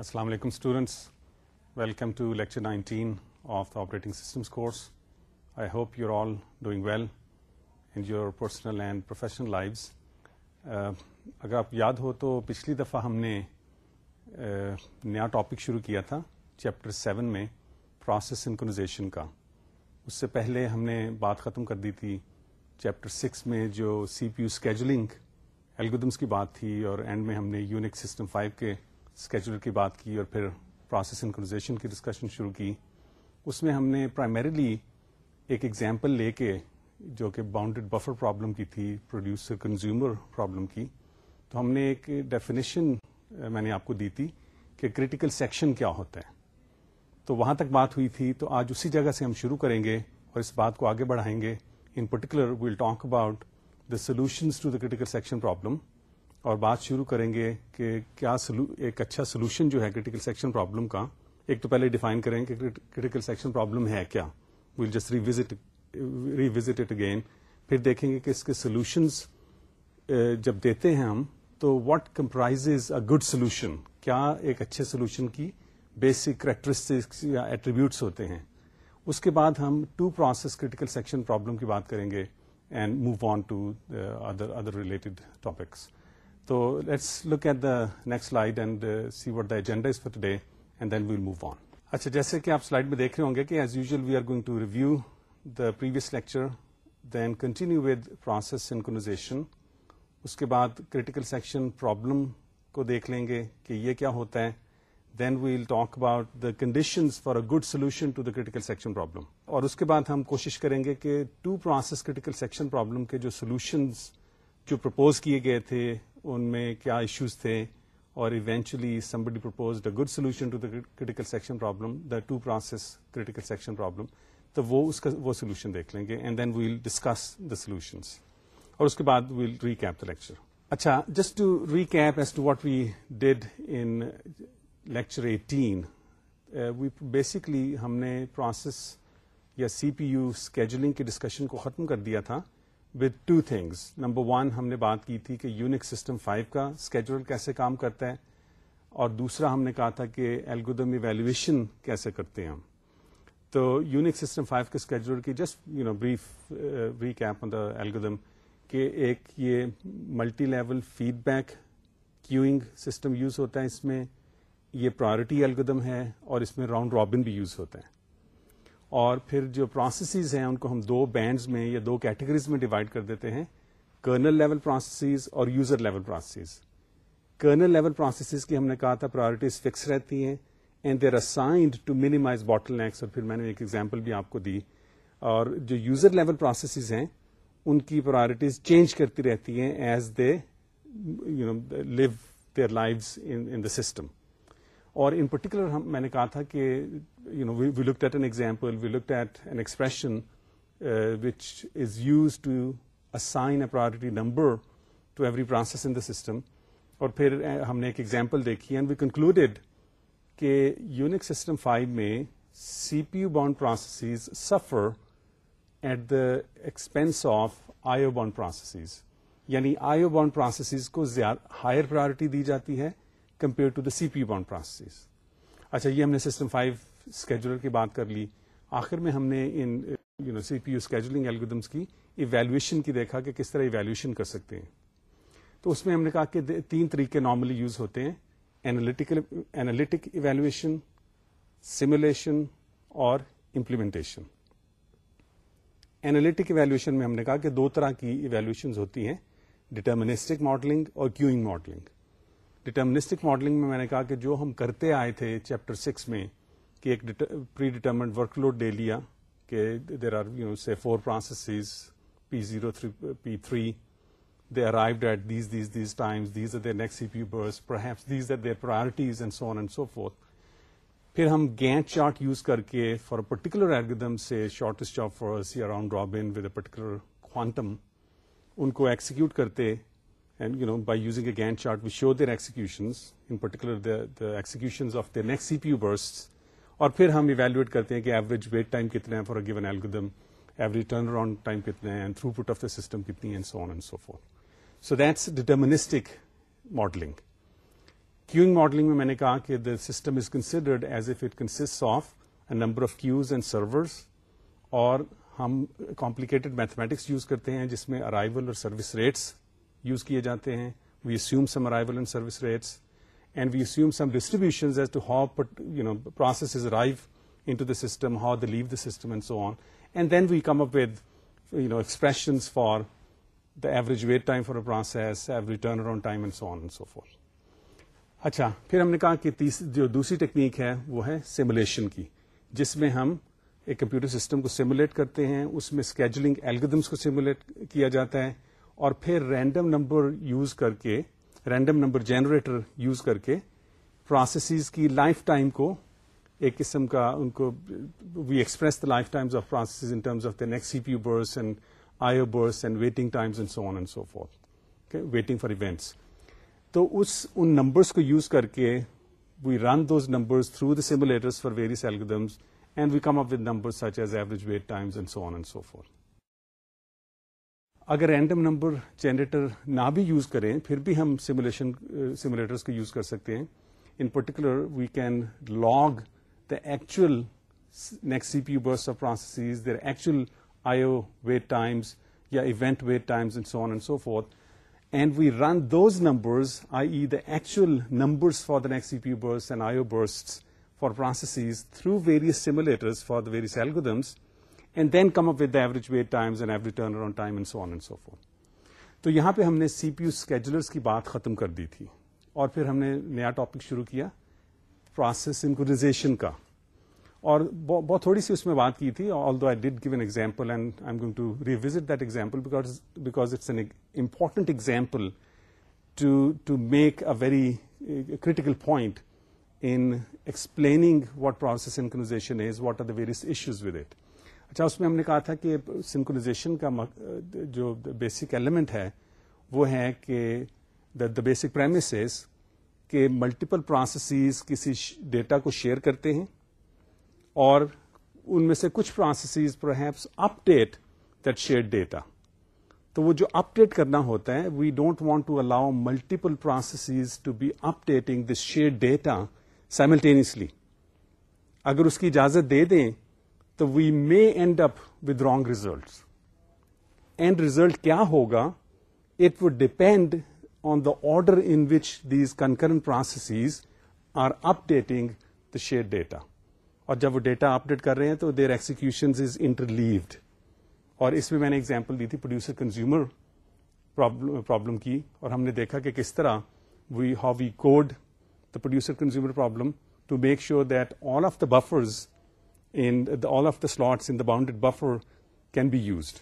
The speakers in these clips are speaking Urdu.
السلام علیکم students welcome to lecture nineteen of the operating systems course I hope you are all doing well in your personal and professional lives اگر آپ یاد ہو تو پچھلی دفعہ ہم نے نیا ٹاپک شروع کیا تھا چیپٹر سیون میں پروسیس انکونازیشن کا اس سے پہلے ہم نے بات ختم کر دی تھی چیپٹر سکس میں جو C P U scheduling algorithms کی بات تھی اور اینڈ میں ہم نے یونک سسٹم فائیو کے اسکیجولر کی بات کی اور پھر پروسیس انکونازیشن کی ڈسکشن شروع کی۔ اس میں ہم نے پرائمریلی ایک ایگزامپل لے کے جو کہ باؤنڈیڈ بفر پرابلم کی تھی پروڈیوسر کنزیومر پرابلم کی۔ تو ہم نے ایک ڈیفینیشن میں نے آپ کو دی تھی کہ کریٹیکل سیکشن کیا ہوتا ہے۔ تو وہاں تک بات ہوئی تھی، تو آج اسی جگہ سے ہم شروع کریں گے اور اس بات کو آگے بڑھائیں گے۔ In particular we'll talk about the solutions to the critical section problem اور بات شروع کریں گے کہ کیا ایک اچھا سولوشن جو ہے کریٹیکل سیکشن پرابلم کا، ایک تو پہلے ڈیفائن کریں کہ کریٹیکل سیکشن پرابلم ہے کیا۔ We'll just revisit revisit it again پھر دیکھیں گے کہ اس کے سولوشنز جب دیتے ہیں ہم، تو what comprise a good solution کیا ایک اچھے سولوشن کی بیسک کریکٹرسٹکس یا ایٹریبیوٹس ہوتے ہیں؟ اس کے بعد ہم two process critical section problem کی بات کریں گے and move on to other other related topics تو let's look at the next slide and see what the agenda is for today and then we'll move on اچھا جیسے کہ آپ سلائڈ میں دیکھ رہے ہوں گے کہ as usual we are going to review the previous lecture then continue with process synchronization اس کے بعد کریٹیکل سیکشن پرابلم کو دیکھ لیں گے کہ یہ کیا ہوتا ہے then we'll talk about the conditions for a good solution to the critical section problem اور اس کے بعد ہم کوشش کریں گے کہ two process critical section problem کے جو سولوشنز جو پرپوز کیے گئے تھے ان میں کیا ایشوز تھے اور eventually somebody proposed a good solution to the critical section problem the two process critical section problem تو وہ اس کا، وہ سولوشن دیکھ لیں گے and then we'll discuss the solutions اور اس کے بعد ویل ریکیپ دا لیکچر اچھا just to recap as to what we did in lecture eighteen we basically ہم نے پروسیس یا سی پی یو اسکیجولنگ کی ڈسکشن کو ختم کر دیا تھا with two things number one ہم نے بات کی تھی کہ یونک سسٹم فائیو کا اسکیجول کیسے کام کرتا ہے، اور دوسرا ہم نے کہا تھا کہ ایلگودم ایویلویشن کیسے کرتے ہیں ہم۔ تو یونک سسٹم فائیو کے اسکیجول کی just you know brief recap on the algorithm کہ ایک یہ multi level feedback queuing system use ہوتا ہے اس میں، یہ پرائرٹی الگودم ہے اور اس میں راؤنڈ رابن بھی یوز ہوتا ہے۔ اور پھر جو پروسیسز ہیں، ان کو ہم دو بینڈز میں یا دو کیٹیگریز میں ڈیوائڈ کر دیتے ہیں۔ کرنل لیول پروسیسز اور user level processes kernel level processes کی ہم نے کہا تھا پرائرٹیز فکس رہتی ہیں and they're assigned to minimize bottlenecks اور پھر میں نے ایک ایگزامپل بھی آپ کو دی۔ اور جو یوزر لیول پروسیسز ہیں، ان کی پرائرٹیز چینج کرتی رہتی ہیں as they you know leave their life in the system اور ان پرٹیکولر میں نے کہا تھا کہ you know we look at an example we look at an expression which is used to assign a priority number to every process in the system اور پھر ہم نے ایک ایگزامپل دیکھی اینڈ وی کنکلوڈیڈ کہ یونک سسٹم فائیو میں C P U bound processes suffer at the expense of IO bound processes یعنی آئیو بانڈ پروسیسز کو ہائر پرائرٹی دی جاتی ہے compared to the C P bound process اچھا یہ ہم نے سسٹم فائیو اسکیجولر کی بات کر لی۔ آخر میں ہم نے ان، you know, C P U scheduling algorithms کی ایویلویشن کی دیکھا کہ کس طرح ایویلویشن کر سکتے ہیں۔ تو اس میں ہم نے کہا کہ تین طریقے نارملی یوز ہوتے ہیں۔ اینالٹک ایویلویشن سیمولیشن اور امپلیمنٹیشن اینالٹک ایویلویشن میں ہم نے کہا کہ دو طرح کی ایویلویشن ہوتی ہیں۔ ڈیٹرمنسٹک ماڈلنگ اور کیوئنگ ماڈلنگ ڈٹرمنسٹک ماڈلنگ میں میں نے کہا کہ جو ہم کرتے آئے تھے چیپٹر سکس میں کہ ایک پری ڈیٹرمنٹ ورک لوڈ لے لیا کہ there are you say four processes P zero three P three they arrived at these these these times these are their next C P burst perhaps these are their priorities and so on and so forth پھر ہم گینٹ چارٹ یوز کر کے فار اے پرٹیکولر ایلگدم سے شارٹیسٹ آف فرس یا around robin with a particular quantum ان کو ایکسیکیوٹ کرتے and you know by using a Gantt chart we show their executions in particular executions of the next C P U burst اور پھر ہم ایویلویٹ کرتے ہیں کہ ایوریج ویٹ ٹائم کتنا ہے for a given algorithm average turn around time کتنا ہے and throughput of the system کتنی ہے so on and so forth so that's deterministic modelling queuing modelling میں میں نے کہا کہ the system is considered as if it consist of a number of queues and servers اور ہم کمپلیکیٹڈ میتھمیٹکس یوز کرتے ہیں جس میں ارائیول اور سروس ریٹس یوز کیے جاتے ہیں. We assume some arrival and service rates and we assume some distribution as to how you know processes arrive into the system how the leave the system and so on and then we come up with you know expressions for the average wait time for a process every turn around time and so on and so forth اچھا پھر ہم نے کہا کہ جو دوسری ٹیکنیک ہے وہ ہے سیمولیشن کی، جس میں ہم ایک کمپیوٹر سسٹم کو سیمولیٹ کرتے ہیں، اس میں اسکیجولنگ ایلگدمس کو سیمولیٹ کیا جاتا ہے اور پھر رینڈم نمبر یوز کر کے رینڈم نمبر جنریٹر یوز کر کے پروسیسز کی لائف ٹائم کو ایک قسم کا ان کو we express the life times of process in terms of the next C P U burst and I O burst and waiting times and so on and so forth waiting for events تو اس ان نمبرس کو یوز کر کے we run those numbers through the simulators for various algorithms and we come up with number such as average wait times and so on and so forth اگر رینڈم نمبر جنریٹر نہ بھی یوز کریں، پھر بھی ہم سیمولیشن سیمولیٹرس کو یوز کر سکتے ہیں۔ In particular we can log the actual next C P U burst of process their actual I O wait times یا event wait times and so on and so forth and we run those numbers I E the actual numbers for the next C P U burst and I O burst for process through various simulators for the various algorithms and then come up with average wait times and every turn around time and so on and so forth تو یہاں پہ ہم نے سی پی یو اسکیجولرس کی بات ختم کر دی تھی اور پھر ہم نے نیا ٹاپک شروع کیا پروسیس انکوزیشن کا۔ اور بہت تھوڑی سی اس میں بات کی تھی although I did give an example and I am going to revisit that example because it's an important example to make a very critical point in explaining what process synchronization is what are the various issues with it اچھا اس میں ہم نے کہا تھا کہ سنکونازیشن کا جو بیسک ایلیمنٹ ہے، وہ ہے کہ دا بیسک پرائمس کہ ملٹیپل پروسیسز کسی ڈیٹا کو شیئر کرتے ہیں اور ان میں سے کچھ processes perhaps update that share data تو وہ جو اپ ڈیٹ کرنا ہوتا ہے we don't want to allow multiple processes to be updating this share data simultaneously اگر اس کی اجازت دے دیں تو we may end up with wrong result and result کیا ہوگا it would depend on the order in which these concurrent processes are updating the share data اور جب وہ ڈیٹا اپ ڈیٹ کر رہے ہیں تو دیر ایکسیکیوشن از انٹرلیوڈ اور اس میں میں نے ایگزامپل دی تھی پروڈیوسر کنزیومر پرابلم کی اور ہم نے دیکھا کہ کس طرح we how we code the producer consumer problem to make sure that all of the buffers all of the slots in the bounded buffer can be used.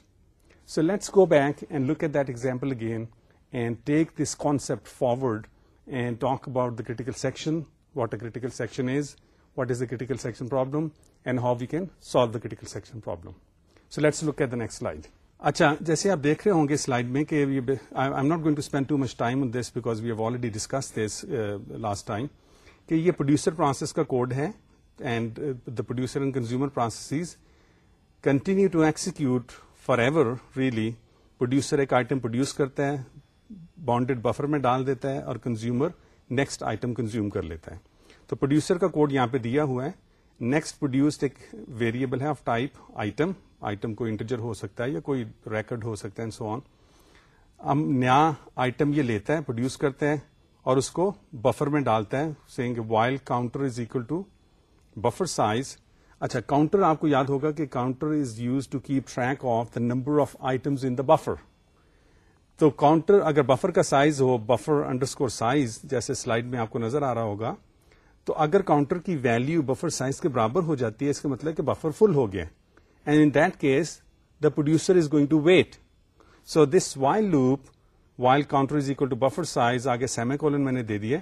So let's go back and look at that example again and take this concept forward and talk about the critical section, what a critical section is, what is the critical section problem, and how we can solve the critical section problem. So let's look at the next slide. اچھا جیسے آپ دیکھ رہے ہوں گے سلائڈ میں کہ I am not going to spend too much time this because we have already discuss this last time کہ یہ پروڈیوسر پروسیس کا کوڈ ہے and the producer and consumer processes continue to execute forever really producer ایک آئٹم پروڈیوس کرتا ہے بانڈیڈ بفر میں ڈال دیتا ہے اور کنزیومر نیکسٹ آئٹم کنزیوم کر لیتا ہے. تو پروڈیوسر کا کوڈ یہاں پہ دیا ہوا ہے. نیکسٹ پروڈیوسڈ ایک ویریبل ہے آف ٹائپ آئٹم آئٹم کوئی انٹرجر ہو سکتا ہے یا کوئی ریکڈ ہو سکتا ہے سو آن اب نیا آئٹم یہ لیتا ہے پروڈیوس کرتا ہے اور اس کو بفر میں ڈالتا ہے سینگ while counter is equal to buffer size اچھا کاؤنٹر آپ کو یاد ہوگا کہ counter is used to keep track of the number of items in the buffer تو کاؤنٹر اگر بفر کا سائز ہو بفر انڈر اسکور سائز جیسے سلائڈ میں آپ کو نظر آ رہا ہوگا، تو اگر کاؤنٹر کی ویلو بفر سائز کے برابر ہو جاتی ہے، اس کا مطلب کہ بفر فل ہو گیا۔ And in that case the producer is going to wait so this while loop while counter is equal to buffer size آگے سیمی کولن میں نے دے دیا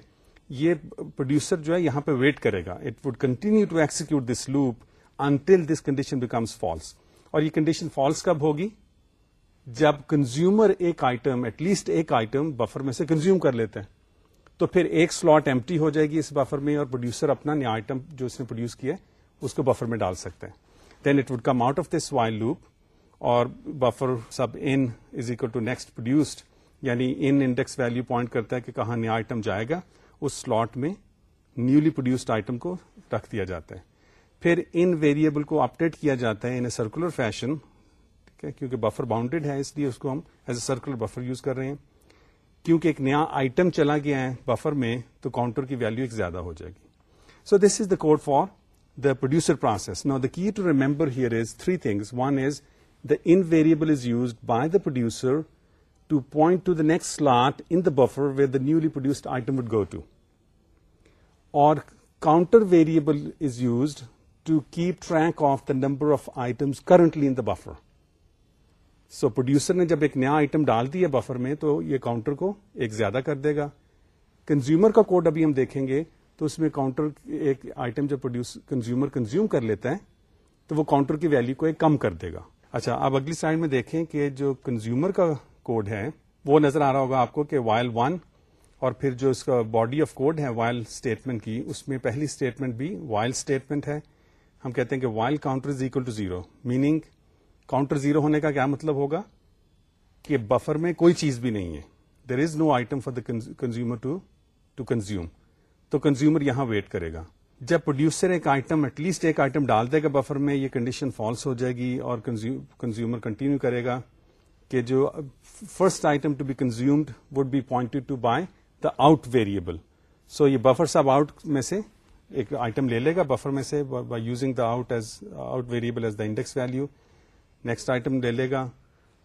یہ پروڈیوسر جو ہے یہاں پہ ویٹ کرے گا. It would continue to execute this loop until this condition becomes false اور یہ کنڈیشن فالس کب ہوگی؟ جب کنزیومر ایک آئٹم ایٹ لیسٹ ایک آئٹم بفر میں سے کنزیوم کر لیتے ہیں. تو پھر ایک سلاٹ ایمٹی ہو جائے گی اس بفر میں اور پروڈیوسر اپنا نیا آئٹم جو اس نے پروڈیوس کیا اس کو بفر میں ڈال سکتے ہیں. Then it would come out of this while loop اور buffer sub in is equal to next produced یعنی ان انڈیکس ویلو پوائنٹ کرتا ہے کہ کہاں نیا آئٹم جائے گا اس سلاٹ میں نیولی پروڈیوسڈ آئٹم کو رکھ دیا جاتا ہے۔ پھر ان ویریبل کو اپڈیٹ کیا جاتا ہے ان اے سرکولر فیشن، ٹھیک ہے؟ کیونکہ بفر باؤنڈیڈ ہے، اس لیے اس کو ہم as a circular buffer use کر رہے ہیں۔ کیونکہ ایک نیا آئٹم چلا گیا ہے بفر میں، تو کاؤنٹر کی ویلو ایک زیادہ ہو جائے گی۔ So this is the code for the producer process نا the key to remember here is three things one is the in variable is used by the producer to point to the next slot in the buffer where the newly produced item would go to اور counter variable is used to keep track of the number of items currently in the buffer so producer نے جب ایک نیا آئٹم ڈال دیا بفر میں تو یہ کاؤنٹر کو ایک زیادہ کر دے گا. کنزیومر کا کوڈ ابھی ہم دیکھیں گے تو اس میں کاؤنٹر ایک آئٹم جب پروڈیوس کنزیومر کنزیوم کر لیتا ہے تو وہ کاؤنٹر کی ویلو کو ایک کم کر دے گا. اچھا اب اگلی سائڈ میں دیکھیں کہ جو کنزیومر کا کوڈ ہے وہ نظر آ رہا ہوگا آپ کو کہ وائل ون اور پھر جو اس کا باڈی آف کوڈ ہے وائل اسٹیٹمنٹ کی، اس میں پہلی اسٹیٹمنٹ بھی وائل اسٹیٹمنٹ ہے۔ ہم کہتے ہیں کہ while counter is equal to zero meaning counter zero ہونے کا کیا مطلب ہوگا؟ کہ بفر میں کوئی چیز بھی نہیں ہے۔ There is no item for the consumer to to consume تو کنزیومر یہاں ویٹ کرے گا۔ جب پروڈیوسر ایک آئٹم ایٹ لیسٹ ایک آئٹم ڈال دے گا بفر میں، یہ کنڈیشن فالس ہو جائے گی اور کنزیومر کنٹینیو کرے گا۔ کہ جو first item to be consumed would be point to by the out variable so یہ بفر سب آؤٹ میں سے ایک آئٹم لے لے گا. بفر میں سے by using the out as out variable as the index value next item لے لے گا.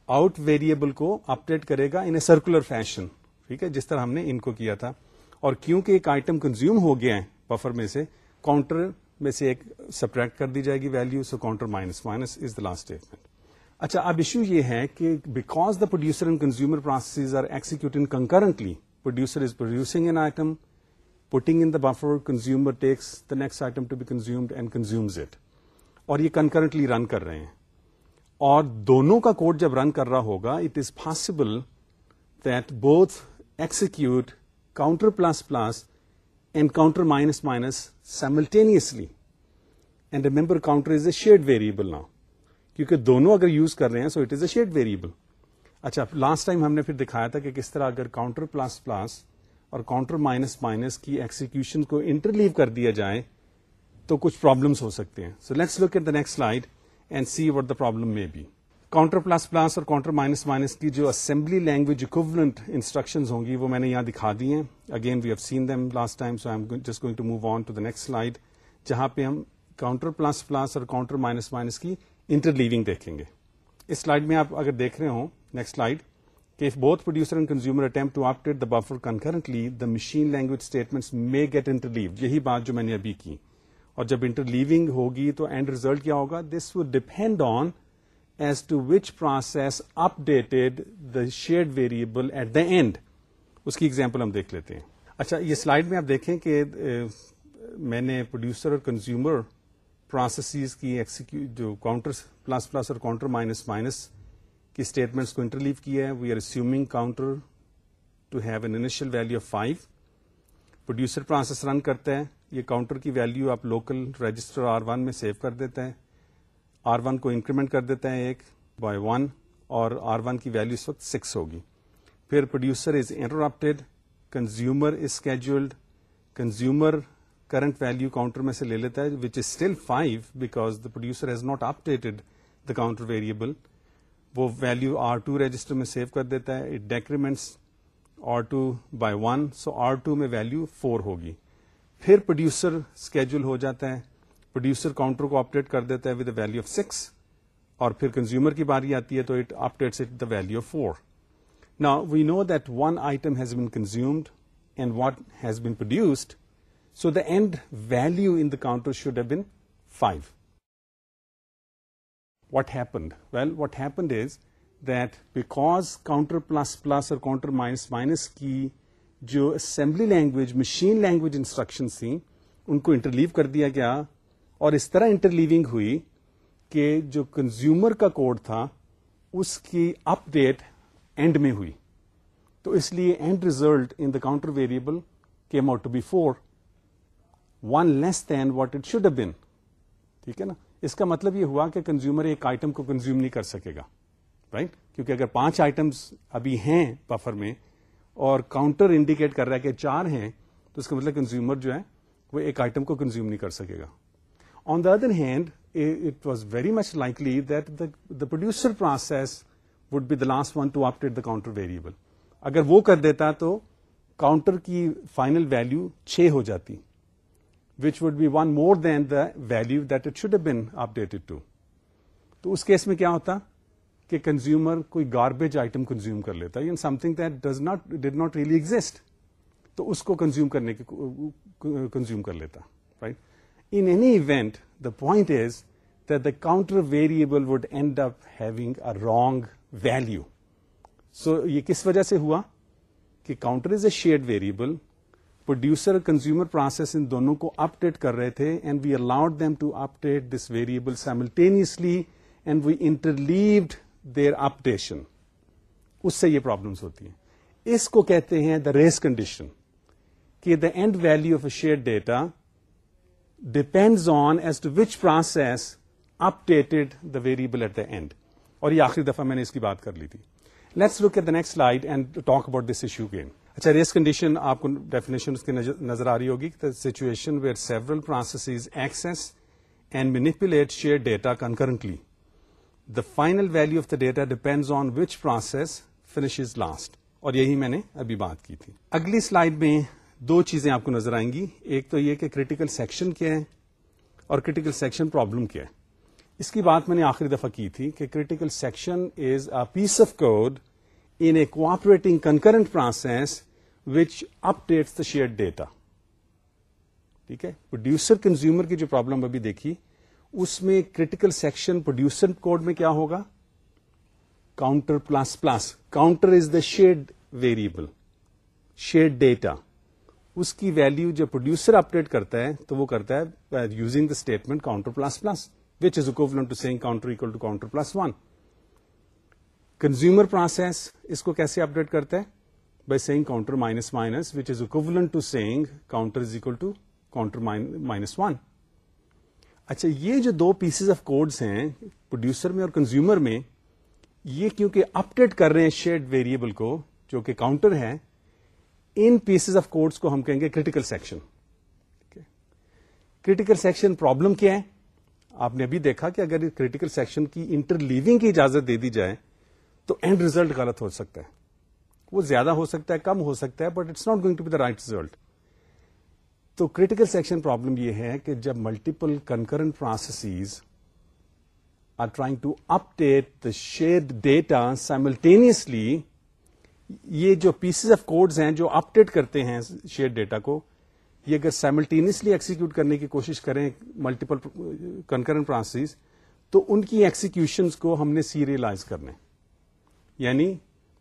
آؤٹ ویریبل کو اپڈیٹ کرے گا ان اے سرکولر فیشن ٹھیک ہے؟ جس طرح ہم نے ان کو کیا تھا. اور کیونکہ ایک آئٹم کنزیوم ہو گیا ہے بفر میں سے کاؤنٹر میں سے ایک سپریکٹ کر دی جائے گی value so counter minus minus is the last statement اچھا اب ایشو یہ ہے کہ because the producer and consumer process are executing concurrently producer is producing an item putting in the buffer consumer takes the next item to be consumed and consumes it اور یہ کنکرنٹلی رن کر رہے ہیں۔ اور دونوں کا کوڈ جب رن کر رہا ہوگا it is possible that both execute counter plus plus and counter minus minus simultaneously and remember counter is a shared variable نا کیونکہ دونوں اگر یوز کر رہے ہیں so it is a shared variable اچھا لاسٹ ٹائم ہم نے پھر دکھایا تھا کہ کس طرح اگر کاؤنٹر پلس پلس اور کاؤنٹر مائنس مائنس کی ایکسیکیوشن کو انٹرلیو کر دیا جائے، تو کچھ پرابلمس ہو سکتے ہیں. So let's look at the next slide and see what the problem may be counter plus plus اور کاؤنٹر مائنس مائنس کی جو اسمبلی لینگویج اکوبلنٹ انسٹرکشن ہوں گی، وہ میں نے یہاں دکھا دی ہیں. Again we have seen them last time so I just going to move on to the next slide جہاں پہ ہم کاؤنٹر پلس پلس اور کاؤنٹر مائنس مائنس کی انٹر لیونگ دیکھیں گے۔ اس سلائڈ میں آپ اگر دیکھ رہے ہوں نیکسٹ سلائڈ کہ both producer and consumer attempt to update the buffer concurrently the machine language statement may get interleave یہی بات جو میں نے ابھی کی۔ اور جب انٹر لیونگ ہوگی تو اینڈ ریزلٹ کیا ہوگا؟ This would depend on as to which process updated the share variable at the end اس کی ایگزامپل ہم دیکھ لیتے ہیں۔ اچھا یہ سلائڈ میں آپ دیکھیں کہ میں نے پروڈیوسر اور کنزیومر پروسیسز کی جو کاؤنٹر پلس پلس اور کاؤنٹر مائنس مائنس کی اسٹیٹمنٹس کو انٹرلیو کیا ہے. We are assuming counter to have an initial value of five producer process run کرتا ہے. یہ کاؤنٹر کی ویلو آپ لوکل رجسٹر آر ون میں سیو کر دیتا ہے. آر ون کو انکریمنٹ کر دیتا ہے ایک بائی ون اور آر ون کی ویلو اس وقت سکس ہوگی. پھر producer is interrupted consumer is scheduled consumer current value counter میں سے لے لیتا ہے which is still five because the producer has not updated the counter variable وہ ویلو آر ٹو رجسٹر میں سیو کر دیتا ہے it decrements R two by one so R two میں ویلو فور ہوگی. پھر پروڈیوسر اسکیجول ہو جاتا ہے پروڈیوسر کاؤنٹر کو اپڈیٹ کر دیتا ہے with the value of six اور پھر کنزیومر کی باری آتی ہے تو it updates it the value of four نا we know that one item has been consumed and what has been produced So the end value in the counter should have been 5. What happened? Well, what happened is that because counter plus plus or counter minus minus کی جو assembly language machine language instruction تھیں ان کو انٹرلیو کر دیا گیا اور اس طرح انٹرلیونگ ہوئی کہ جو کنزیومر کا کوڈ تھا اس کی اپ ڈیٹ اینڈ میں ہوئی تو اس لیے end result in the counter variable came out to be four one less than what it should been ٹھیک ہے نا؟ اس کا مطلب یہ ہوا کہ کنزیومر ایک آئٹم کو کنزیوم نہیں کر سکے گا رائٹ right? کیونکہ اگر پانچ آئٹمس ابھی ہیں بفر میں اور کاؤنٹر انڈیکیٹ کر رہا ہے کہ چار ہیں، تو اس کا مطلب کنزیومر جو ہے، وہ ایک آئٹم کو کنزیوم نہیں کر سکے گا۔ On the other hand it was very much likely that the producer process would be the last one to update the counter variable اگر وہ کر دیتا تو کاؤنٹر کی فائنل ویلو چھ ہو جاتی۔ Which would be one more than the value that it should been updated to تو اس کیس میں کیا ہوتا کہ کنزیومر کوئی گاربیج آئٹم کنزیوم کر لیتا ہے something that does not did not really exist تو اس کو کنزیوم کرنے کے کنزیوم کر لیتا right in any event the point is that the counter variable would end up having a wrong value so یہ کس وجہ سے ہوا کہ counter is a shared variable producer consumer process ان دونوں کو اپڈیٹ کر رہے تھے and we allowed them to update this variable simultaneously and we interleaved their updation اس سے یہ پرابلمس ہوتی ہیں. اس کو کہتے ہیں دا ریس کنڈیشن کہ the end value of a share data depends on as to which process updated the variable at the end اور یہ آخری دفعہ میں نے اس کی بات کر لی تھی. Let's look at the next slide and talk about this issue game اچھا ریس کنڈیشن آپ کو ڈیفینیشن اس کی نظر آ رہی ہوگی situation where several process access and manipulate share data concurrently the final value of the data depends on which process finish is last اور یہی میں نے ابھی بات کی تھی۔ اگلی سلائڈ میں دو چیزیں آپ کو نظر آئیں گی۔ ایک تو یہ کہ کریٹیکل سیکشن کیا ہے اور کریٹیکل سیکشن پرابلم کیا ہے۔ اس کی بات میں نے آخری دفعہ کی تھی کہ critical section is a piece of code in a cooperating concurrent process which updates the share data ٹھیک ہے؟ پروڈیوسر کنزیومر کی جو پرابلم ابھی دیکھی، اس میں کریٹیکل سیکشن پروڈیوسر کوڈ میں کیا ہوگا؟ Counter plus plus counter is the shared variable shared data اس کی ویلو جب پروڈیوسر اپڈیٹ کرتا ہے، تو وہ کرتا ہے using the statement counter plus plus which is equivalent to saying counter equal to counter plus one consumer process اس کو کیسے اپڈیٹ کرتا ہے by saying counter minus minus which is equivalent to saying counter is equal to counter minus one اچھا یہ جو دو پیسز آف کوڈس ہیں پروڈیوسر میں اور کنزیومر میں یہ کیونکہ اپڈیٹ کر رہے ہیں شیڈ ویریبل کو جو کہ کاؤنٹر ہے ان پیسز آف کوڈس کو ہم کہیں گے critical section critical section problem کیا ہے آپ نے ابھی دیکھا کہ اگر کریٹیکل سیکشن کی انٹر لیونگ کی اجازت دے دی جائے تو اینڈ ریزلٹ غلط ہو سکتا ہے۔ وہ زیادہ ہو سکتا ہے، کم ہو سکتا ہے but it's not going to be the right result تو کریٹیکل سیکشن پرابلم یہ ہے کہ جب multiple concurrent processes are trying to update the share data simultaneously یہ جو پیسز آف کوڈز ہیں جو اپ ڈیٹ کرتے ہیں شیئر ڈیٹا کو، یہ اگر سائملٹینسلی ایکسیکیوٹ کرنے کی کوشش کریں ملٹیپل کنکرنٹ پروسیس تو ان کی ایکسیکیوشن کو ہم نے سیریلائز کرنے۔ یعنی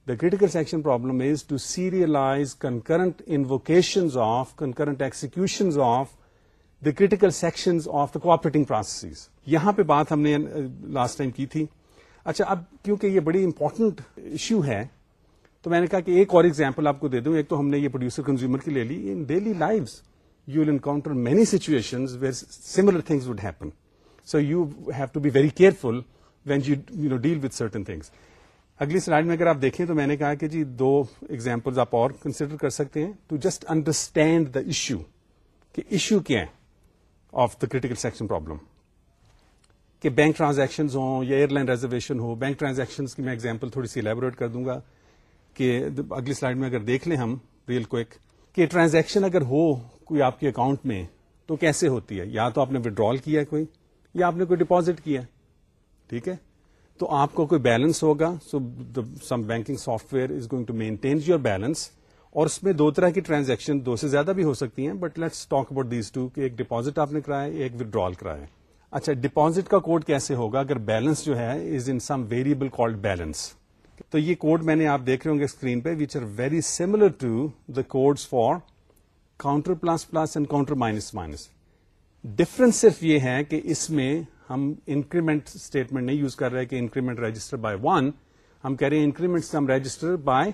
the critical section problem is to serialize concurrent invocation of concurrent execution of the critical section of the cooperating process یہاں پہ بات ہم نے uh, لاسٹ ٹائم کی تھی. اچھا اب کیونکہ یہ بڑی امپورٹنٹ ایشو ہے، تو میں نے کہا کہ ایک اور ایگزامپل آپ کو دے دوں. ایک تو ہم نے یہ پروڈیوسر کنزیومر کی لے لی. In daily life you will encounter many situation where similar things would happen so you have to be very careful when you you know deal with certain things اگلی سلائڈ میں اگر آپ دیکھیں تو میں نے کہا کہ جی دو ایگزامپل آپ اور کنسیڈر کر سکتے ہیں to just understand the issue کہ ایشو کیا ہے of the critical section problem کہ بینک ٹرانزیکشن ہوں یا ایئر لائن ریزرویشن ہو بینک ٹرانزیکشن کی میں ایگزامپل تھوڑی سی الیبوریٹ کر دوں گا کہ اگلی سلائڈ میں اگر دیکھ لیں ہم ریئل کوئک کہ ٹرانزیکشن اگر ہو کوئی آپ کے اکاؤنٹ میں تو کیسے ہوتی ہے؟ یا تو آپ نے ودرال کیا کوئی یا آپ نے کوئی ڈپازٹ کیا ٹھیک ہے؟ تو آپ کو کوئی بیلنس ہوگا؟ So some banking software is going to maintain your balance اور اس میں دو طرح کی ٹرانزیکشن دو سے زیادہ بھی ہو سکتی ہیں but let's talk about these two کہ ایک ڈپازٹ آپ نے کرایا ایک ودرال کرایا اچھا ڈپازٹ کا کوڈ کیسے ہوگا؟ اگر بیلنس جو ہے is in some variable called balance تو یہ کوڈ میں نے آپ دیکھ رہے ہوں گے اسکرین پہ which are very similar to the code for counter plus plus and counter minus minus difference صرف یہ ہے کہ اس میں ہم انکریمنٹ اسٹیٹمنٹ نہیں یوز کر رہے کہ انکریمنٹ رجسٹر بائی ون ہم کہہ رہے ہیں انکریمنٹ ہم رجسٹر بائی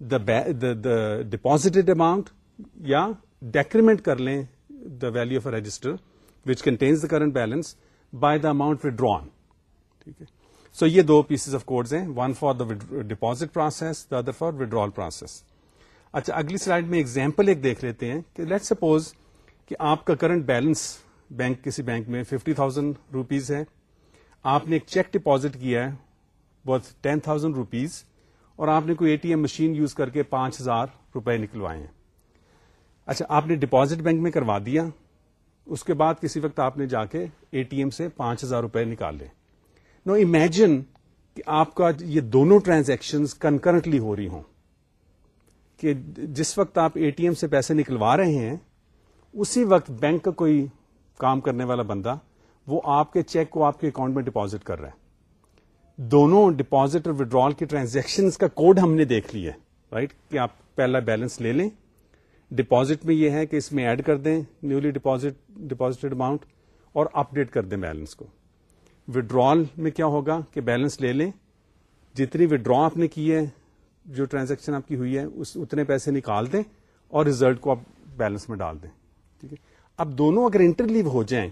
دا اماؤنٹ یا ڈیکریمنٹ کر لیں the value of a register which contains the current balance by the amount withdrawn ٹھیک ہے؟ سو یہ دو پیسز آف کوڈز ہیں. One for the deposit process the other for withdrawal process اچھا اگلی سلائڈ میں ایگزامپل ایک دیکھ لیتے ہیں کہ لیٹ سپوز کہ آپ کا کرنٹ بیلنس بینک، کسی بینک میں ففٹی تھاؤزینڈ روپیز ہے آپ نے ایک چیک ڈپازٹ کیا ہے بہت ٹین تھاؤزینڈ روپیز، اور آپ نے کوئی A T M machine use کر کے پانچ ہزار روپے نکلوائے ہیں۔ اچھا آپ نے ڈپازٹ بینک میں کروا دیا، اس کے بعد کسی وقت آپ نے جا کے اے ٹی ایم سے پانچ ہزار روپے نکال لے۔ نو امیجن کہ آپ کا یہ دونوں ٹرانزیکشن کنکرنٹلی ہو رہی ہوں۔ کہ جس وقت آپ اے ٹی ایم سے پیسے نکلوا رہے ہیں، اسی وقت بینک کا کوئی کام کرنے والا بندہ، وہ آپ کے چیک کو آپ کے اکاؤنٹ میں ڈپازٹ کر رہا ہے۔ دونوں ڈپازٹ اور ودرال کے ٹرانزیکشن کا کوڈ ہم نے دیکھ لی ہے رائٹ کہ آپ پہلا بیلنس لے لیں۔ ڈپازٹ میں یہ ہے کہ اس میں ایڈ کر دیں نیولی ڈپازٹ ڈپازٹڈ اماؤنٹ اور اپ ڈیٹ کر دیں بیلنس کو۔ ودرال میں کیا ہوگا کہ بیلنس لے لیں۔ جتنی ودرا آپ نے کی ہے، جو ٹرانزیکشن آپ کی ہوئی ہے، اس اتنے پیسے نکال دیں اور ریزلٹ کو آپ بیلنس میں ڈال دیں۔ ٹھیک ہے؟ اب دونوں اگر انٹر لیو ہو جائیں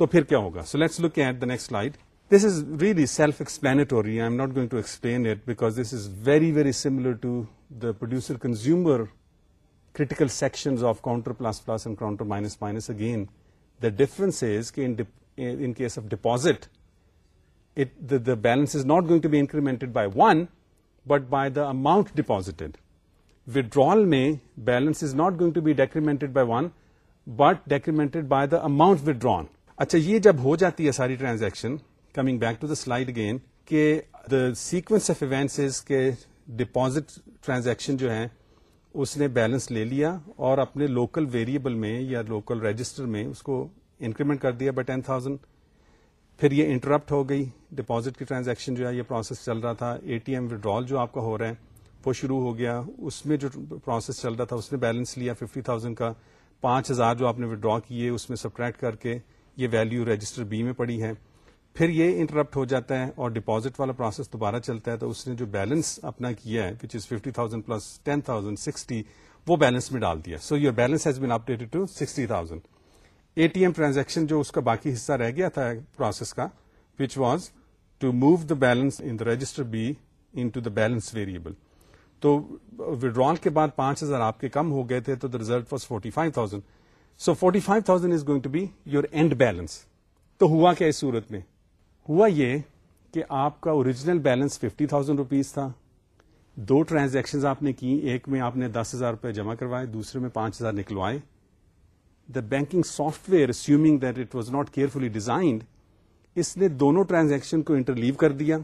تو پھر کیا ہوگا؟ So let's look at the next slide this is really self explanatory I'm not going to explain it back this is very very similar to the producer consumer critical section of counter plus plus and counter minus minus again the difference in case of deposit balance is not going to be increment by one but by the amount deposited withdraw میں balance is not going to be decrement by one but decremented by the amount withdrawn. اچھا یہ جب ہو جاتی ہے ساری transaction coming back to the slide again کہ دا سیکوینس آف ایونٹس کے ڈپازٹ ٹرانزیکشن جو ہیں، اس نے بیلنس لے لیا اور اپنے لوکل ویریبل میں یا لوکل رجسٹر میں اس کو انکریمنٹ کر دیا بائی ٹین تھاؤزینڈ پھر یہ انٹرپٹ ہو گئی۔ ڈپازٹ کی ٹرانزیکشن جو ہے، یہ پروسیس چل رہا تھا۔ اے ٹی ایم ودرال جو آپ کا ہو رہا ہے، وہ شروع ہو گیا۔ اس میں جو پروسیس چل رہا تھا، اس نے بیلنس لیا ففٹی تھاؤزینڈ کا۔ پانچ ہزار جو آپ نے ودرا کیے، اس میں سبٹریکٹ کر کے یہ ویلو رجسٹر بی میں پڑی ہے۔ پھر یہ انٹرپٹ ہو جاتا ہے اور ڈپازٹ والا پروسیس دوبارہ چلتا ہے، تو اس نے جو بیلنس اپنا کیا ہے which is fifty thousand plus ten thousand sixty وہ بیلنس میں ڈال دیا۔ So your balance has been updated to sixty thousand A T M transaction جو اس کا باقی حصہ رہ گیا تھا پروسیس کا which was to move the balance in the register be into the balance variable تو ودرال کے بعد پانچ ہزار آپ کے کم ہو گئے تھے تو the result was forty five thousand so forty five thousand is going to be your end balance تو ہوا کیا اس صورت میں؟ ہوا یہ کہ آپ کا original balance fifty thousand rupees تھا. دو ٹرانزیکشن آپ نے کی ایک میں آپ نے دس ہزار روپے جمع کروائے، دوسرے میں پانچ ہزار نکلوائے. The banking software assuming that it was not carefully designed اس نے دونوں ٹرانزیکشن کو انٹرلیو کر دیا.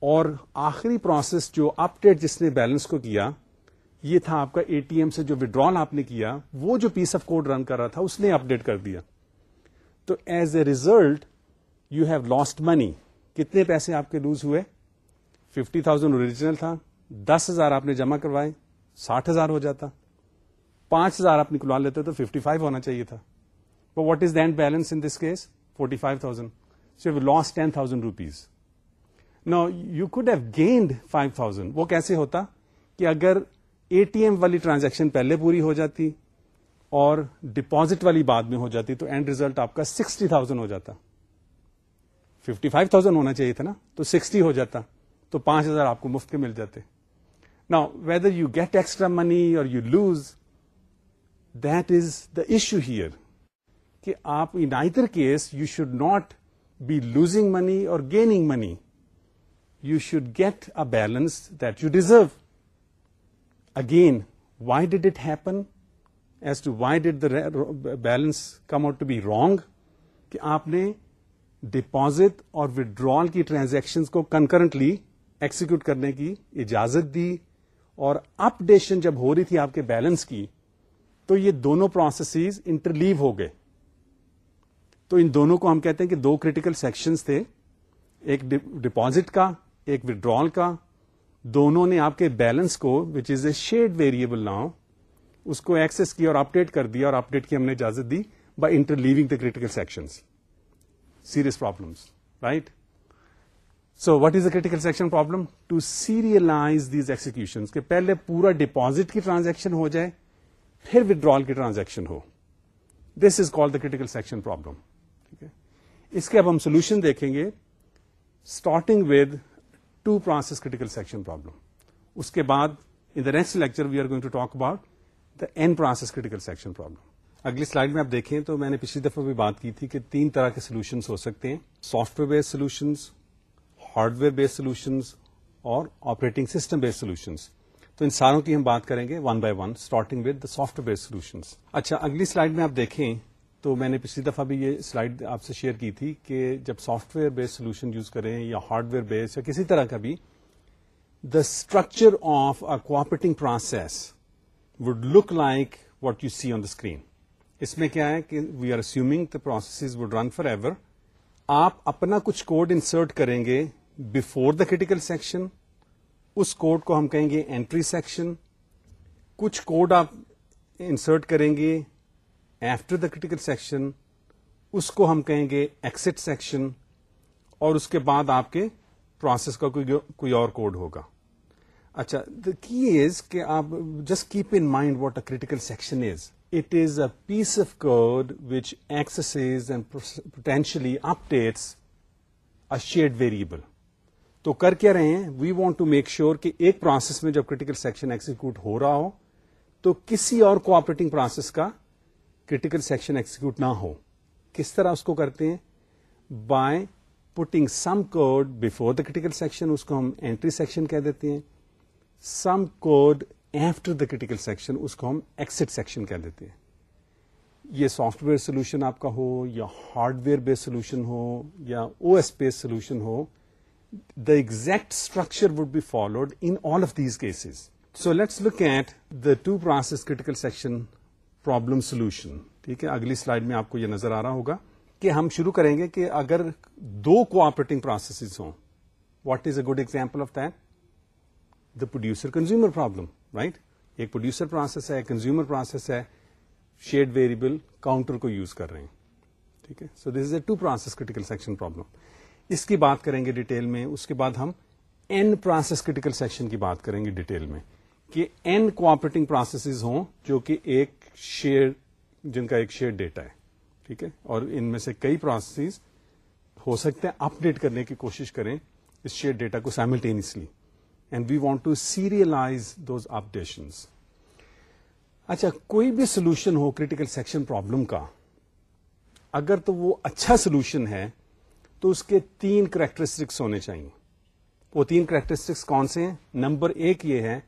اور آخری پروسیس جو اپ ڈیٹ جس نے بیلنس کو کیا، یہ تھا آپ کا اے ٹی ایم سے جو ودرال آپ نے کیا، وہ جو پیس آف کوڈ رن کر رہا تھا، اس نے اپ ڈیٹ کر دیا۔ تو as a result you have lost money کتنے پیسے آپ کے لوز ہوئے؟ ففٹی تھاؤزینڈ اوریجنل تھا، دس ہزار آپ نے جمع کروائے، ساٹھ ہزار ہو جاتا۔ پانچ ہزار آپ نکلوا لیتے تو ففٹی فائیو ہونا چاہیے تھا۔ What is the end balance in this case forty five thousand so lost ten thousand rupees no you could have gained five thousand وہ کیسے ہوتا کہ اگر اے ٹی ایم والی ٹرانزیکشن پہلے پوری ہو جاتی اور ڈپازٹ والی بعد میں ہو جاتی تو اینڈ ریزلٹ آپ کا سکسٹی تھاؤزینڈ ہو جاتا. ففٹی فائیو تھاؤزینڈ ہونا چاہیے تھا نا، تو سکسٹی ہو جاتا، تو پانچ ہزار آپ کو مفت کے مل جاتے. نا whether you get extra money or you lose that is the issue here کہ آپ in either case you should not be losing money or gaining money you should get a balance that you deserve again why did it happen as to why did the balance come out to be wrong کہ آپ نے ڈپازٹ اور ودرال کی ٹرانزیکشن کو کنکرنٹلی ایکسیکیوٹ کرنے کی اجازت دی اور اپ ڈیشن جب ہو رہی تھی آپ کے بیلنس کی، تو یہ دونوں پروسیسز انٹرلیو ہو گئے۔ تو ان دونوں کو ہم کہتے ہیں کہ دو کریٹیکل سیکشنز تھے۔ ایک ڈپازٹ کا ایک ودرال کا، دونوں نے آپ کے بیلنس کو which is a shared variable now اس کو ایکسس کیا اور اپڈیٹ کر دیا اور اپڈیٹ کی ہم نے اجازت دی by interleaving the critical sections serious problems right so what is a critical section problem to serialize these execution کہ پہلے پورا ڈپازٹ کی ٹرانزیکشن ہو جائے، پھر ودرال کی transaction who. This is call the critical section problem ٹھیک ہے اس کے اب ہم سولوشن دیکھیں گے starting with two process critical section problem. اس کے بعد In the next lecture, we are going to talk about the end process critical section problem. اگلی سلائڈ میں آپ دیکھیں تو میں نے پچھلی دفعہ بھی بات کی تھی کہ تین طرح کے سولوشنس ہو سکتے ہیں۔ Software based solutions hardware based solutions اور آپریٹنگ سسٹم بیس سولوشنس تو ان ساروں کی ہم بات کریں گے one by one starting with the software based solutions اچھا اگلی سلائڈ میں آپ دیکھیں تو میں نے پچھلی دفعہ بھی یہ سلائڈ آپ سے شیئر کی تھی کہ جب سافٹ ویئر بیس سولوشن یوز کریں یا ہارڈ ویئر بیس یا کسی طرح کا بھی the structure of a cooperating process would look like what you see on the screen اس میں کیا ہے کہ we are assuming the process would run forever آپ اپنا کچھ کوڈ انسرٹ کریں گے بفور دا کریٹیکل سیکشن اس کوڈ کو ہم کہیں گے اینٹری سیکشن کچھ کوڈ آپ انسرٹ کریں گے ایفٹر دا کریٹیکل سیکشن اس کو ہم کہیں گے ایکسٹ سیکشن اور اس کے بعد آپ کے پروسیس کا کوئی اور کوڈ ہوگا۔ اچھا دا کی از کہ آپ just keep in mind what a critical section is it is a piece of code which accesses and potentially updates a shared تو کر کیا رہے ہیں؟ We want to make sure کہ ایک پروسیس میں جب کریٹیکل سیکشن ایکسیکیوٹ ہو رہا ہو، تو کسی اور کوپریٹنگ پروسیس کا کریٹیکل سیکشن ایکسیکیوٹ نہ ہو، کس طرح اس کو کرتے ہیں؟ By putting some code before the critical section اس کو ہم اینٹری سیکشن کہہ دیتے ہیں۔ Some code after the critical section اس کو ہم ایکسٹ سیکشن کہہ دیتے ہیں۔ یہ سافٹ ویئر سولوشن آپ کا ہو، یا ہارڈ ویئر بیس سولوشن ہو، یا O S base solution who the exact structure would be followed in all of these cases so let's look at the two process critical section problem solution ٹھیک ہے؟ اگلی سلائڈ میں آپ کو یہ نظر آ رہا ہوگا کہ ہم شروع کریں گے کہ اگر دو کوآپریٹنگ پروسیسز ہوں what is a good example of that the producer consumer problem right ایک پروڈیوسر پروسیس ہے کنزیومر پروسیس ہے شیڈ ویریبل کاؤنٹر کو یوز کر رہے ہیں۔ ٹھیک ہے؟ So this is a two process critical section problem اس کی بات کریں گے ڈیٹیل میں، اس کے بعد ہم این پروسیس کریٹیکل سیکشن کی بات کریں گے ڈیٹیل میں کہ این کوپریٹنگ پروسیسز ہوں جو کہ ایک شیئر جن کا ایک شیئر ڈیٹا ہے، ٹھیک ہے؟ اور ان میں سے کئی پروسیس ہو سکتے ہیں اپڈیٹ کرنے کی کوشش کریں اس شیئر ڈیٹا کو simultaneously and we want to serialize those updations اچھا کوئی بھی سولوشن ہو کریٹیکل سیکشن پرابلم کا، اگر تو وہ اچھا سولوشن ہے، تو اس کے تین کریکٹرسٹکس ہونے چاہیے۔ وہ تین کریکٹرسٹکس کون سے ہیں؟ نمبر ایک یہ ہے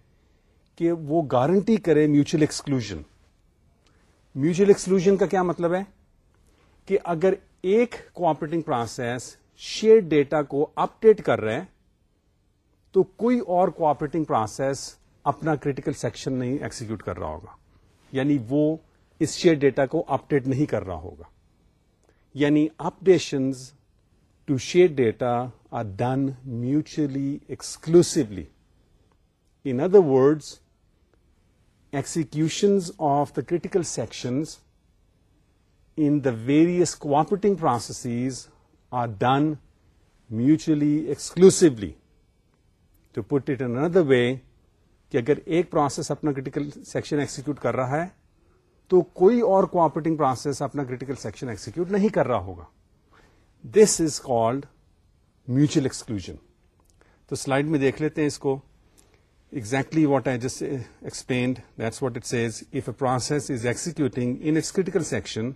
کہ وہ گارنٹی کرے میوچل ایکسکلوژن میوچل ایکسکلوژن کا کیا مطلب ہے؟ کہ اگر ایک کوپریٹنگ پروسیس شیئر ڈیٹا کو اپڈیٹ کر رہا ہے تو کوئی اور کوپریٹنگ پروسیس اپنا کریٹیکل سیکشن نہیں ایکسیکیوٹ کر رہا ہوگا۔ یعنی وہ اس شیئر ڈیٹا کو اپڈیٹ نہیں کر رہا ہوگا۔ یعنی updation to share data are done mutually exclusively in other words execution of the critical sections in the various cooperating processes are done mutually exclusively to put it another way کہ اگر ایک پروسیس اپنا کریٹیکل سیکشن ایکسیکیوٹ کر رہا ہے، تو کوئی اور کوپریٹنگ پروسیس اپنا کریٹیکل سیکشن ایکسیکیوٹ نہیں کر رہا ہوگا۔ This is called mutual exclusion تو سلائڈ میں دیکھ لیتے ہیں اس کو۔ Exactly what I just explained that's what it says if a process is executing in its critical section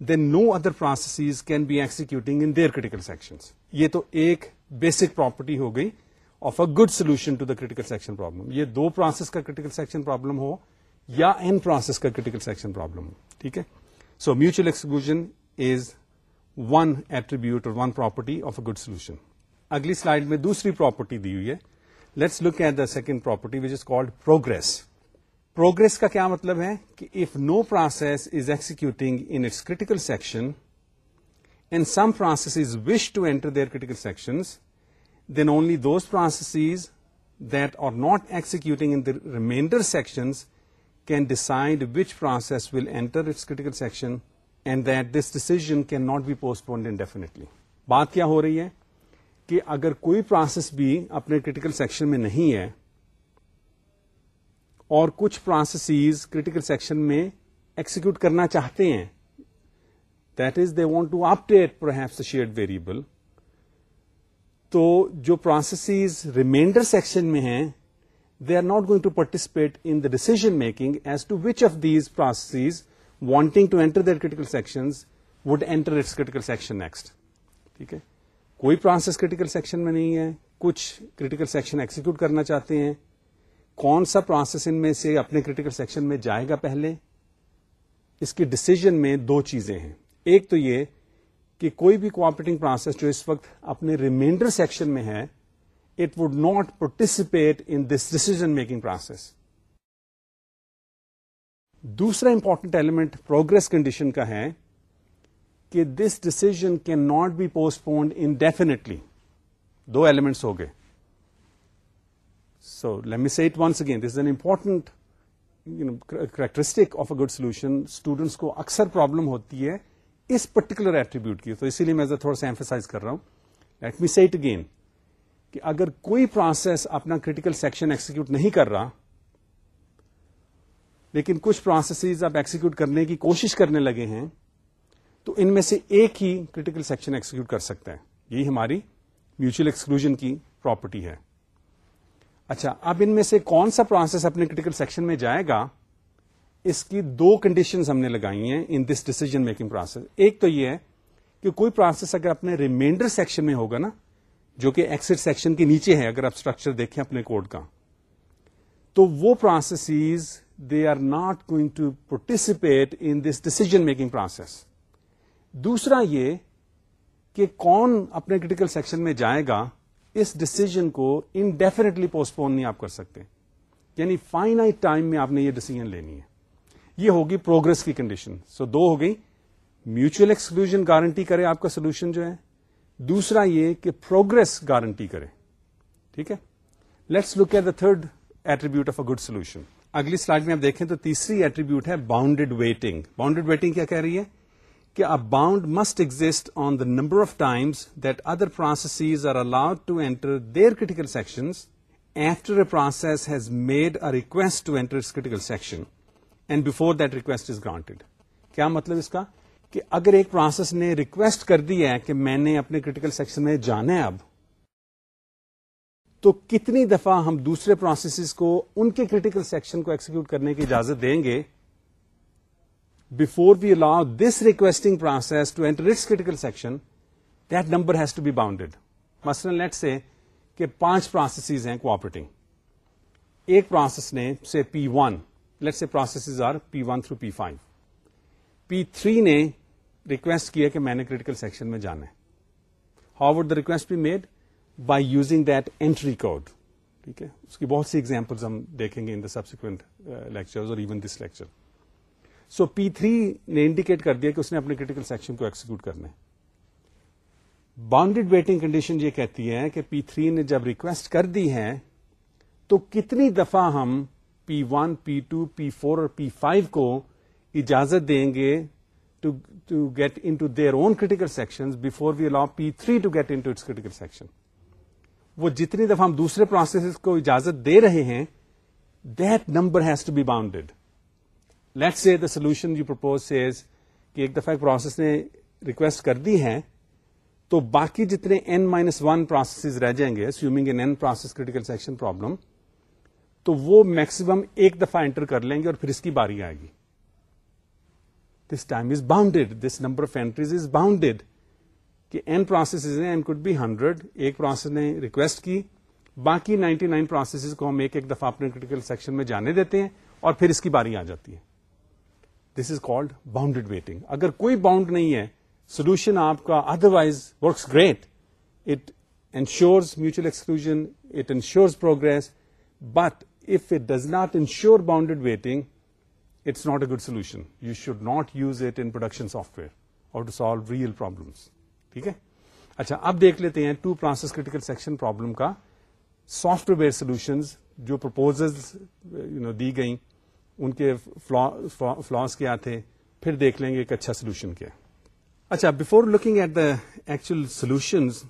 then no other process can be executing in their critical section یہ تو ایک بیسک پراپرٹی ہو گئی of a good solution to the critical section problem یہ دو پروسیس کا کریٹیکل سیکشن پرابلم ہو یا این پروسیس کا کریٹیکل سیکشن پرابلم ہو ٹھیک ہے so mutual exclusion is one attribute or one property of a good solution اگلی سلائڈ میں دوسری پراپرٹی دی ہوئی ہے let's look at the second property which is called progress progress کا کیا مطلب ہے کہ if no process is executing in its critical section and some process is wish to enter their critical section then only those processes that are not executing in the remainder sections can decide which process will enter its critical section and that this decision can not be postponed indefinitely بات کیا ہو رہی ہے کہ اگر کوئی پروسیس بھی اپنے کریٹیکل سیکشن میں نہیں ہے اور کچھ پروسیسز کریٹیکل سیکشن میں ایکسیکیوٹ کرنا چاہتے ہیں that is they want to update per shared variable تو جو پروسیسز ریمائنڈر سیکشن میں ہیں، they are not going to participate in the decision making as to which of these processes wanting to enter their critical sections would enter its critical section next. ٹھیک ہے کوئی پروسیس کریٹیکل سیکشن میں نہیں ہے، کچھ کریٹیکل سیکشن ایکسیکیوٹ کرنا چاہتے ہیں۔ کون سا پروسیس ان میں سے اپنے کریٹیکل سیکشن میں جائے گا پہلے؟ اس کی ڈسیزن میں دو چیزیں ہیں۔ ایک تو یہ کہ کوئی بھی کوآپریٹنگ پروسیس جو اس وقت اپنے ریمائنڈر سیکشن میں ہے it would not participate in this decision making process دوسرا امپورٹنٹ ایلیمنٹ پروگرس کنڈیشن کا ہے۔ کہ this decision can not be postponed indefinitely do elements ہو گئے. So let see it once again this is an important characteristic of a good solution students کو اکثر پرابلم ہوتی ہے اس پرٹیکولر ایٹریبیوٹ کی. تو اسی لیے میں تھوڑا سا ایمفیسائز کر رہا ہوں. لیٹ می اٹ اگین کہ اگر کوئی پروسیس اپنا کریٹیکل سیکشن ایکسیکیوٹ نہیں کر رہا، لیکن کچھ پروسیسز آپ ایکسیکیوٹ کرنے کی کوشش کرنے لگے ہیں تو ان میں سے ایک ہی کریٹیکل سیکشن ایکسیکیوٹ کر سکتا ہے یہی ہماری میوچل ایکسکلوژن کی پراپرٹی ہے۔ اچھا اب ان میں سے کون سا پروسیس اپنے کریٹیکل سیکشن میں جائے گا؟ اس کی دو کنڈیشن ہم نے لگائی ہیں in this decision making process ایک تو یہ ہے کہ کوئی پروسیس اگر اپنے ریمائنڈر سیکشن میں ہوگا نا، جو کہ ایکسٹ سیکشن کے نیچے ہے، اگر آپ اسٹرکچر دیکھیں اپنے کوڈ کا، تو وہ processes they are not going to participate in this decision making process دوسرا یہ کہ کون اپنے کریٹیکل سیکشن میں جائے گا اس ڈسیزن کو انڈیفینیٹلی پوسٹ پون نہیں آپ کر سکتے۔ یعنی فائنائٹ ٹائم میں آپ نے یہ ڈسیزن لینی ہے۔ یہ ہوگی پروگرس کی کنڈیشن سو so, دو ہو گئی۔ میوچل ایکسکلوژن گارنٹی کرے آپ کا سولوشن جو ہے۔ دوسرا یہ کہ پروگرس گارنٹی کرے۔ ٹھیک ہے؟ Let's look at the third attribute of a good solution اگلی سلائڈ میں آپ دیکھیں تو تیسری ایٹریبیوٹ ہے باؤنڈیڈ ویٹنگ باؤنڈیڈ ویٹنگ کیا کہہ رہی ہے؟ کہ a bound must exist on the number of times that other processes are allowed to enter their critical sections after a process has made a request to enter critical section and before that request is granted کیا مطلب اس کا؟ کہ اگر ایک پروسیس نے ریکویسٹ کر دی ہے کہ میں نے اپنے کریٹیکل سیکشن میں جانا ہے اب، تو کتنی دفعہ ہم دوسرے پروسیسز کو ان کے کریٹیکل سیکشن کو ایکسیکیوٹ کرنے کی اجازت دیں گے before we allow this requesting process to enter its critical section, that number has to be bounded. مثلاً لیٹ سے کہ پانچ پروسیسز ہیں کوآپریٹنگ ایک پروسیس نے say P one let say processes are P one through P five P three نے ریکویسٹ کیا کہ میں نے کریٹیکل سیکشن میں جانا ہے. How would the request be made by using that entry code ٹھیک ہے؟ اس کی بہت سی ایگزامپل ہم دیکھیں گے ان دا سبسیکوینٹ لیکچر اور even this lecture so P three نے انڈیکیٹ کر دیا کہ اس نے اپنے کریٹیکل سیکشن کو ایکسیکیوٹ کرنا ہے۔ باؤنڈیڈ ویٹنگ کنڈیشن یہ کہتی ہے کہ پی تھری نے جب ریکویسٹ کر دی ہے تو کتنی دفعہ ہم P one, P two, P four اور پی فائیو کو اجازت دیں گے to get into their own critical section before we allow P three to get into its critical section وہ جتنی دفعہ ہم دوسرے پروسیس کو اجازت دے رہے ہیں that number has to be bounded let say the solution you propose says کہ ایک دفعہ پروسیس نے ریکویسٹ کر دی ہے تو باقی جتنے این مائنس ون پروسیس رہ جائیں گے assuming n process critical section problem تو وہ میکسیمم ایک دفعہ انٹر کر لیں گے اور پھر اس کی باری آئے گی۔ This time is bounded this number of entries is bounded کہ n process n could be hundred ایک پروسیس نے ریکویسٹ کی، باقی نائنٹی نائن پروسیس کو ہم ایک ایک دفعہ اپنے کریٹیکل سیکشن میں جانے دیتے ہیں اور پھر اس کی باری آ جاتی ہے۔ This is called bounded waiting اگر کوئی باؤنڈ نہیں ہے، سولوشن آپ کا otherwise works great it ensures mutual exclusion it ensures progress but if it does not ensure bounded waiting it's not a good solution you should not use it in production software اور ٹو سالو ریئل پرابلمس ٹھیک ہے؟ اچھا اب دیکھ لیتے ہیں two process critical section problem کا سافٹ ویئر سولوشنز جو پرپوزل دی گئیں ان کے فلاس کیا تھے؟ پھر دیکھ لیں گے ایک اچھا سولوشن کیا اچھا before looking at the actual solutions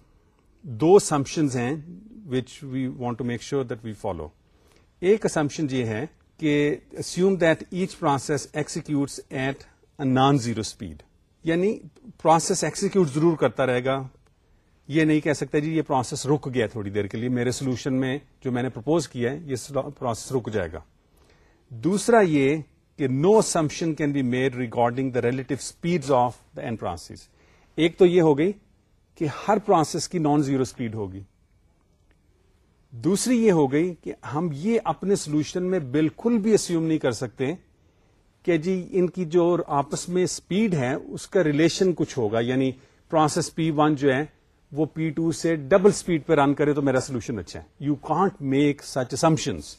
do assumptions ہیں which we want to make sure that we follow ایک اسمپشن یہ ہے کہ assume that each process executes at non zero speed یعنی پروسیس ایکسیکیوٹ ضرور کرتا رہے گا۔ یہ نہیں کہہ سکتا جی یہ پروسیس رک گیا تھوڑی دیر کے لیے۔ میرے سولوشن میں جو میں نے پرپوز کیا ہے، یہ پروسیس رک جائے گا۔ دوسرا یہ کہ no assumption can be made regarding the relative speed of the and process ایک تو یہ ہو گئی کہ ہر پروسیس کی نان زیرو اسپیڈ ہوگی. دوسری یہ ہو گئی کہ ہم یہ اپنے سولوشن میں بالکل بھی اسیوم نہیں کر سکتے کہ جی ان کی جو آپس میں اسپیڈ ہے، اس کا ریلیشن کچھ ہوگا. یعنی پروسیس پی ون جو ہے، وہ پی ٹو سے ڈبل اسپیڈ پہ رن کرے تو میرا سولوشن اچھا ہے. You can't make such assumptions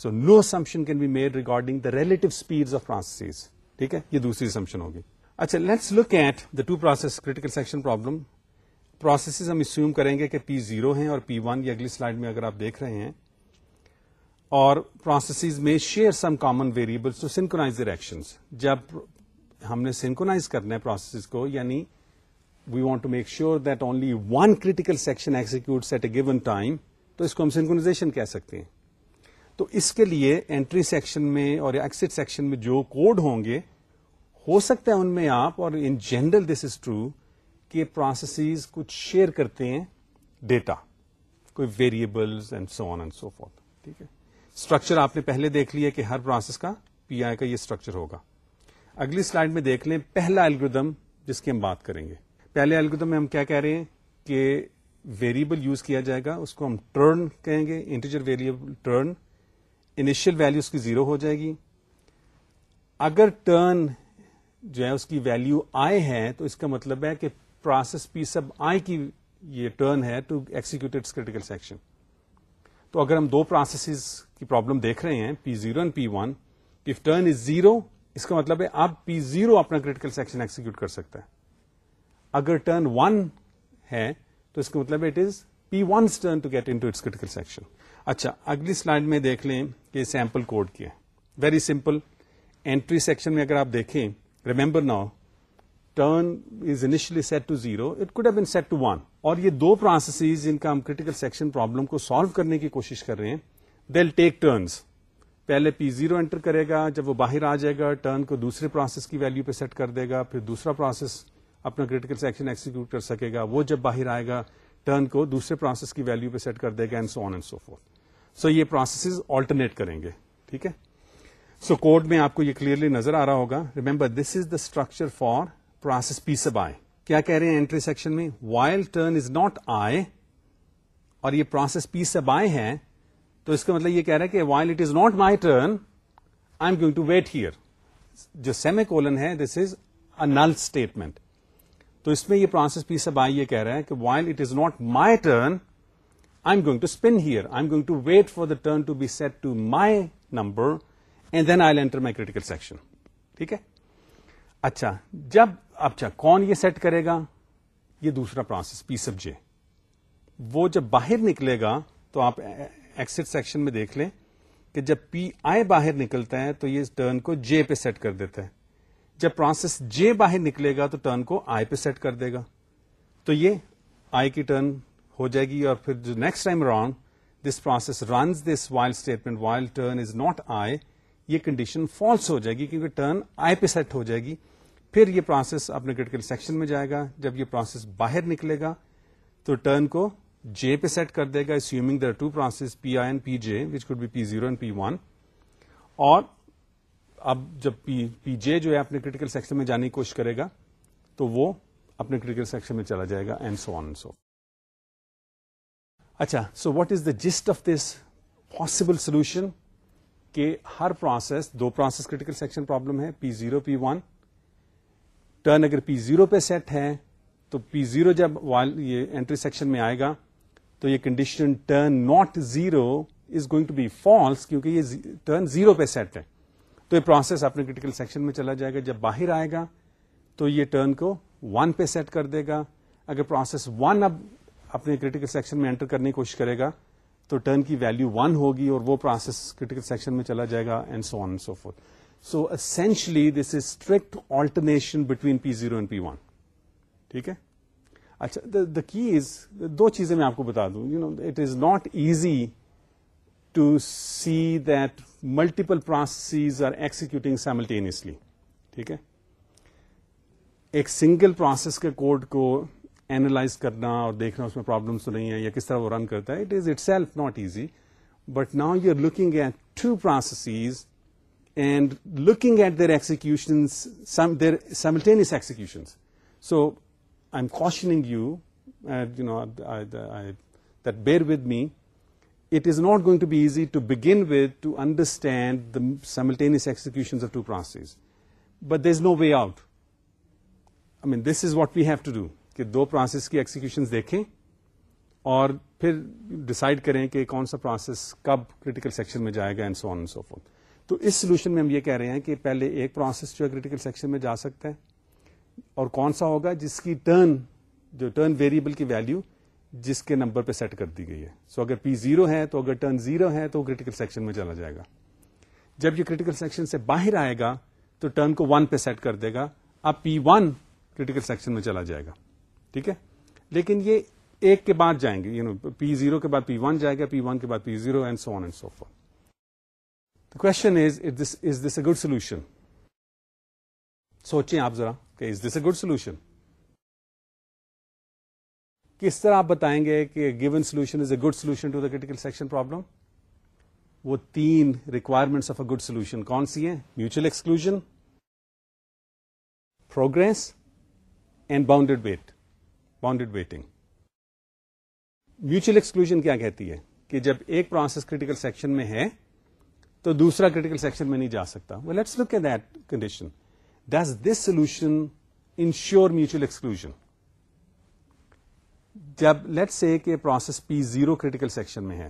so no assumption can be made regarding the relative speed of process ٹھیک ہے؟ یہ دوسری اسمپشن ہوگی۔ اچھا let's look at the two process critical section problem processes ہم اسیوم کریں گے کہ پی زیرو ہیں اور پی ون یہ اگلی سلائڈ میں اگر آپ دیکھ رہے ہیں، اور پروسیسز میں share some common variable to synchronize reaction جب ہم نے سنکوناز کرنا ہے پروسیس کو یعنی we want to make sure that only one critical section execute at a given time تو اس کو ہم سنکونازیشن کہہ سکتے ہیں۔ تو اس کے لیے اینٹری سیکشن میں اور ایکسٹ سیکشن میں جو کوڈ ہوں گے، ہو سکتا ہے ان میں آپ، اور in general this is true کہ پروسیسز کچھ شیئر کرتے ہیں ڈیٹا کوئی variables and so on and so forth ٹھیک ہے؟ اسٹرکچر آپ نے پہلے دیکھ لیا کہ ہر پروسیس کا پی آئی کا یہ اسٹرکچر ہوگا۔ اگلی سلائڈ میں دیکھ لیں پہلا الگریدم جس کی ہم بات کریں گے۔ پہلے الگریدم میں ہم کیا کہہ رہے ہیں؟ کہ ویریبل یوز کیا جائے گا، اس کو ہم ٹرن کہیں گے integer variable turn initial value اس کی زیرو ہو جائے گی۔ اگر ٹرن جو ہے اس کی ویلو آئے ہے تو اس کا مطلب ہے کہ پروسیس پی سب آئی کی یہ ٹرن ہے ٹو ایکسیکیوٹ کریٹیکل سیکشن تو اگر ہم دو پروسیسز کی پرابلم دیکھ رہے ہیں P zero and P one if turn is zero اس کا مطلب ہے اب پی زیرو اپنا کریٹیکل سیکشن ایکسیکیوٹ کر سکتا ہے۔ اگر ٹرن ون ہے، تو اس کا مطلب it is P one turn to get into its critical section اچھا اگلی سلائڈ میں دیکھ لیں کہ سیمپل کوڈ کیا ویری سمپل اینٹری سیکشن میں اگر آپ دیکھیں remember now turn is initially set to zero it could been set to one اور یہ دو پروسیسز جن کا ہم کریٹیکل سیکشن پرابلم کو سالو کرنے کی کوشش کر رہے ہیں دل ٹیک ٹرنس پہلے پی زیرو انٹر کرے گا، جب وہ باہر آ جائے گا ٹرن کو دوسرے پروسیس کی ویلو پہ سیٹ کر دے گا، پھر دوسرا پروسیس اپنا کریٹیکل سیکشن ایکسیکیوٹ کر سکے گا۔ وہ جب باہر آئے گا ٹرن کو دوسرے پروسیس کی ویلو پہ سیٹ کر دے گا and so on and so forth so یہ پروسیسز آلٹرنیٹ کریں گے. ٹھیک ہے؟ سو کوڈ میں آپ کو یہ کلیئرلی نظر آ رہا ہوگا. Remember this is the structure for process P sub I کیا کہہ رہے ہیں اینٹری سیکشن میں؟ While turn is not I اور یہ پروسیس پی سب آئی ہے، تو اس کا مطلب یہ کہہ رہا ہے کہ while it is not my turn I am going to wait here جو سیمی کولن ہے this is a null statement تو اس میں یہ پروسیس پی سب آئی یہ کہہ رہا ہے کہ while it is not my turn I am going to spin here I am going to wait for the turn to be set to my number and then I enter my critical section ٹھیک ہے اچھا جب اچھا کون یہ سیٹ کرے گا یہ دوسرا پروسیس پی سب جے وہ جب باہر نکلے گا تو آپ ایکسٹ سیکشن میں دیکھ لیں کہ جب پی آئی باہر نکلتا ہے تو یہ ٹرن کو جے پہ سیٹ کر دیتا ہے جب پروسیس جے باہر نکلے گا تو ٹرن کو آئی پہ سیٹ کر دے گا تو یہ آئی کی ٹرن ہو جائے گی اور پھر جو next time around this process runs this while statement while turn is not I یہ کنڈیشن فالس ہو جائے گی کیونکہ ٹرن آئی پہ سیٹ ہو جائے گی۔ پھر یہ پروسیس اپنے کریٹیکل سیکشن میں جائے گا۔ جب یہ پروسیس باہر نکلے گا، تو ٹرن کو جے پہ سیٹ کر دے گا assuming there two process P I and P J which could be P zero and P one اور اب جب پی پی جے جو ہے اپنے کریٹیکل سیکشن میں جانے کی کوشش کرے گا، تو وہ اپنے کریٹیکل سیکشن میں چلا جائے گا اینڈ سو آن سو اچھا so what is the gist of this possible solution کہ ہر پروسیس دو پروسیس کریٹیکل سیکشن پرابلم ہے P zero P one turn اگر پی زیرو پہ سیٹ ہے، تو پی زیرو جب یہ انٹری سیکشن میں آئے گا، تو یہ condition turn not zero is going to be false کیونکہ یہ ٹرن زیرو پہ سیٹ ہے۔ تو یہ پروسیس اپنے کریٹیکل سیکشن میں چلا جائے گا۔ جب باہر آئے گا، تو یہ ٹرن کو ون پہ سیٹ کر دے گا۔ اگر پروسیس ون اب اپنے کریٹیکل سیکشن میں انٹر کرنے کی کوشش کرے گا، تو ٹرن کی ویلو ون ہوگی اور وہ پروسیس کریٹیکل سیکشن میں چلا جائے گا and so on so forth so essentially this is strict alternation between P zero and P one ٹھیک ہے؟ اچھا دا کی از دو چیزیں میں آپ کو بتا دوں you know it is not easy to see that multiple process are executing simultaneously ٹھیک ہے؟ ایک سنگل پروسیس کے کوڈ کو اینالائز کرنا اور دیکھنا اس میں پرابلمس تو نہیں ہے یا کس طرح وہ رن کرتا ہے it is itself not easy but now you are looking at two processes and looking at their execution their simultaneous execution so I am cautioning you you know that bear with me it is not going to be easy to begin with to understand the simultaneous executions of two processes. But there's no way out. I mean, this is what we have to do. کہ دو پروسیس کی ایکسیکیوشن دیکھیں اور پھر ڈسائڈ کریں کہ کون سا پروسیس کب کریٹیکل سیکشن میں جائے گا and so on so forth تو اس سولوشن میں ہم یہ کہہ رہے ہیں کہ پہلے ایک پروسیس جو ہے کریٹیکل سیکشن میں جا سکتا ہے اور کون سا ہوگا جس کی ٹرن جو ٹرن ویریبل کی ویلو جس کے نمبر پہ سیٹ کر دی گئی ہے. سو so اگر پی زیرو ہے تو اگر ٹرن زیرو ہے تو کریٹیکل سیکشن میں چلا جائے گا. جب یہ کریٹیکل سیکشن سے باہر آئے گا تو ٹرن کو ون پہ سیٹ کر دے گا. اب پی ون کریٹیکل سیکشن میں چلا جائے گا. ٹھیک ہے؟ لیکن یہ ایک کے بعد جائیں گے یو نو پی زیرو کے بعد پی ون جائے گا پی ون کے بعد P zero and so on and so forth question is this is this a good solution سوچیں آپ ذرا کہ is this a good solution کس طرح آپ بتائیں گے کہ given solution is a good solution to the critical section problem وہ تین requirements of a good solution کون سی ہیں؟ Mutual exclusion progress and bounded wait bounded waiting mutual exclusion کیا کہتی ہے؟ کہ جب ایک پروسیس کریٹیکل سیکشن میں ہے، تو دوسرا کریٹیکل سیکشن میں نہیں جا سکتا۔ Let's look at that condition does this solution ensure mutual exclusion جب لیٹ سے کہ process P zero critical section میں ہے،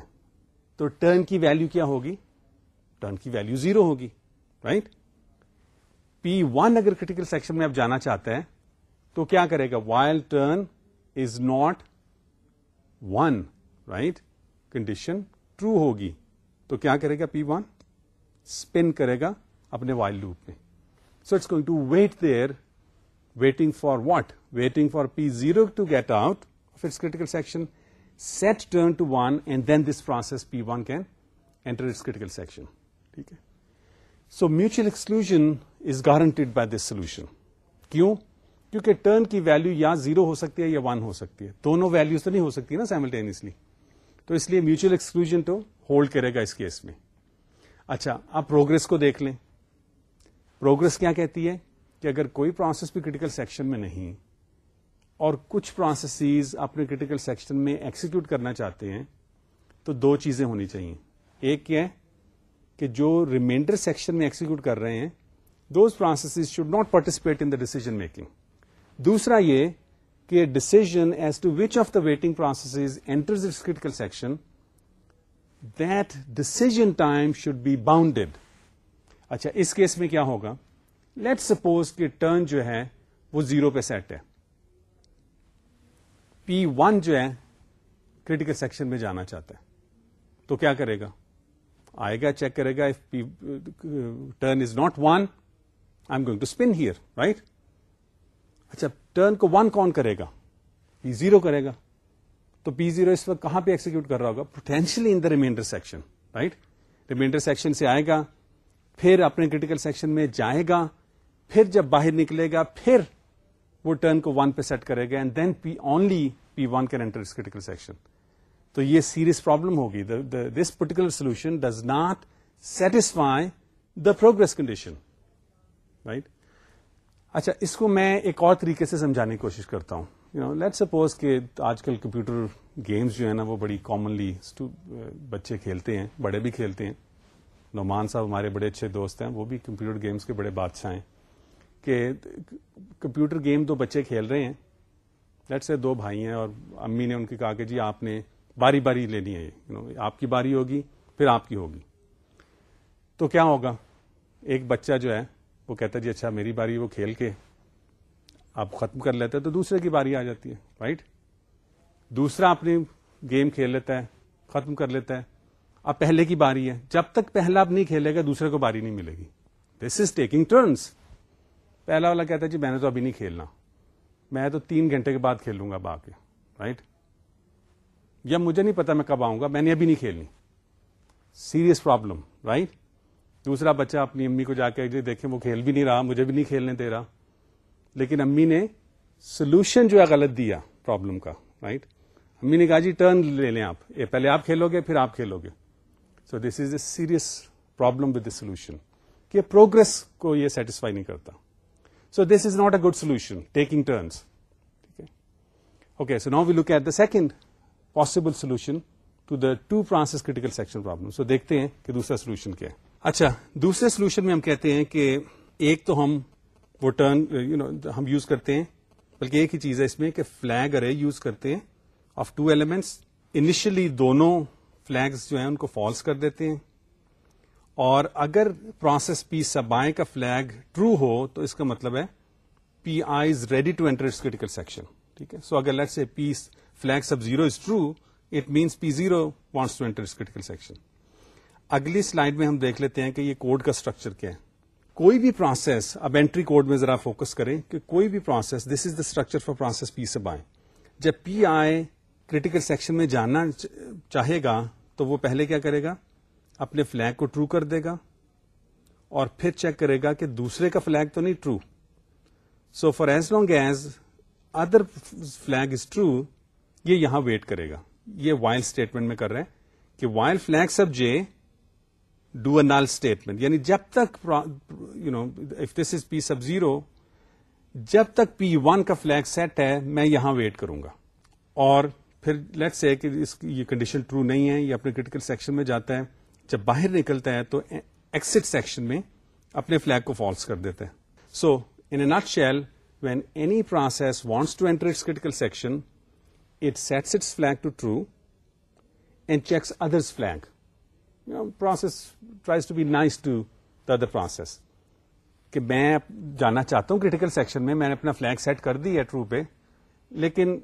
تو ٹرن کی ویلو کیا ہوگی؟ ٹرن کی ویلو زیرو ہوگی رائٹ پی ون اگر کریٹیکل سیکشن میں اب جانا چاہتا ہے تو کیا کرے گا؟ While turn is not one right condition true ہوگی تو کیا کرے گا پی ون اسپن کرے گا اپنے وائل لوپ میں so it's going to wait there waiting for what waiting for P zero to get out of its critical section set turn to one and then this process P one can enter its critical section ٹھیک ہے so mutual exclusion is guaranteed by this solution کیوں کیونکہ ٹرن کی ویلو یا زیرو ہو سکتی ہے یا ون ہو سکتی ہے۔ دونوں ویلوز تو نہیں ہو سکتی نا سائملٹینسلی تو اس لیے میوچل ایکسکلوژن تو ہولڈ کرے گا اس کیس میں۔ اچھا آپ پروگرس کو دیکھ لیں۔ پروگرس کیا کہتی ہے؟ کہ اگر کوئی پروسیس بھی کریٹیکل سیکشن میں نہیں، اور کچھ پروسیسز اپنے کریٹیکل سیکشن میں ایکسیکیوٹ کرنا چاہتے ہیں، تو دو چیزیں ہونی چاہیے۔ ایک کیا ہے کہ جو ریمائنڈر سیکشن میں ایکسیکیوٹ کر رہے ہیں those processes should not participate in the decision making دوسرا یہ کہ decision as to which of the waiting processes enter critical section that decision time should be bounded اچھا اس کیس میں کیا ہوگا؟ لیٹ سپوز کہ ٹرن جو ہے وہ زیرو پہ سیٹ ہے۔ پی ون جو ہے کریٹیکل سیکشن میں جانا چاہتا ہے۔ تو کیا کرے گا؟ آئے گا چیک کرے گا turn is not one I am going to spin here right اچھا ٹرن کو ون کون کرے گا؟ پی زیرو کرے گا۔ تو پی زیرو اس وقت کہاں پہ ایکسیکیوٹ کر رہا ہوگا؟ Potentially in the remainder section right remainder section سے آئے گا، پھر اپنے کریٹیکل سیکشن میں جائے گا، پھر جب باہر نکلے گا، پھر وہ ٹرن کو ون پہ سیٹ کرے گا and then P only P one can enter critical section تو یہ سیریس پرابلم ہوگی۔ This particular solution does not satisfy the progress condition right اچھا اس کو میں ایک اور طریقے سے سمجھانے کی کوشش کرتا ہوں۔ یو نو لیٹ سپوز کہ آج کل کمپیوٹر گیمز جو ہے نا، وہ بڑی کامنلی بچے کھیلتے ہیں، بڑے بھی کھیلتے ہیں۔ نعمان صاحب ہمارے بڑے اچھے دوست ہیں، وہ بھی کمپیوٹر گیمز کے بڑے بادشاہ ہیں۔ کہ کمپیوٹر گیم دو بچے کھیل رہے ہیں۔ لیٹ سے دو بھائی ہیں اور امی نے ان کی کہا کہ جی آپ نے باری باری لینی ہے آپ کی باری ہوگی، پھر آپ کی ہوگی۔ تو کیا ہوگا؟ ایک بچہ جو ہے وہ کہتا ہے جی اچھا میری باری وہ کھیل کے آپ ختم کر لیتے تو دوسرے کی باری آ جاتی ہے رائٹ دوسرا اپنی گیم کھیل لیتا ہے، ختم کر لیتا ہے۔ اب پہلے کی باری ہے، جب تک پہلا اب نہیں کھیلے گا، دوسرے کو باری نہیں ملے گی۔ دس از ٹیکنگ ٹرنس پہلا والا کہتا ہے جی میں نے تو ابھی نہیں کھیلنا۔ میں تو تین گھنٹے کے بعد کھیلوں گا با کے رائٹ یا مجھے نہیں پتا میں کب آؤں گا، میں نے ابھی نہیں کھیلنی۔ سیریس پرابلم رائٹ دوسرا بچہ اپنی امی کو جا کے دیکھیں، وہ کھیل بھی نہیں رہا، مجھے بھی نہیں کھیلنے دے رہا۔ لیکن امی نے سولوشن جو ہے غلط دیا پرابلم کا رائٹ امی نے کہا جی ٹرن لے لیں آپ۔ پہلے آپ کھیلو گے، پھر آپ کھیلو گے۔ So this is a serious problem with the solution کہ پروگرس کو یہ سیٹسفائی نہیں کرتا۔ So this is not a good solution taking turns ٹھیک ہے؟ Okay so now we look at the second possible solution to the two process critical section problem so دیکھتے ہیں کہ دوسرا سولوشن کیا ہے۔ اچھا دوسرے سولوشن میں ہم کہتے ہیں کہ ایک تو ہم وہ ٹرن یو نو ہم یوز کرتے ہیں، بلکہ ایک ہی چیز ہے اس میں کہ فلگ ارے یوز کرتے ہیں آف ٹو ایلیمنٹس انیشلی دونوں فلیگس جو ہیں ان کو فالس کر دیتے ہیں، اور اگر پروسیس پی سبائے کا فلیگ ٹرو ہو، تو اس کا مطلب ہے P i is ready to enter critical section ٹھیک ہے؟ سو اگر لیٹ سے P flag sub zero is true it means P zero wants to enter critical section اگلی سلائڈ میں ہم دیکھ لیتے ہیں کہ یہ کوڈ کا اسٹرکچر کیا ہے۔ کوئی بھی پروسیس اب اینٹری کوڈ میں ذرا فوکس کریں کہ کوئی بھی process this is the structure for process P sub i جب پی آئی کریٹیکل سیکشن میں جاننا چاہے گا تو وہ پہلے کیا کرے گا؟ اپنے فلیگ کو ٹرو کر دے گا اور پھر چیک کرے گا کہ دوسرے کا فلیگ تو نہیں true so for as long as other flag is true یہ یہاں ویٹ کرے گا۔ یہ وائل اسٹیٹمنٹ میں کر رہے ہیں کہ while flag sub J do a null statement یعنی جب تک you know if this is P sub zero جب تک پی ون کا فلیگ سیٹ ہے، میں یہاں ویٹ کروں گا. اور پھر لیٹ سے کہ اس یہ کنڈیشن ٹرو نہیں ہے، یہ اپنے کریٹیکل سیکشن میں جاتا ہے. جب باہر نکلتا ہے تو ایکسٹ سیکشن میں اپنے فلیگ کو فالس کر دیتا ہے. So in nutshell when any process wants to enter its critical section it sets its flag to true and checks others flag process tries to be nice to the other process کہ میں جانا چاہتا ہوں کریٹیکل سیکشن میں میں نے اپنا فلیگ سیٹ کر دی ہے ٹرو پہ، لیکن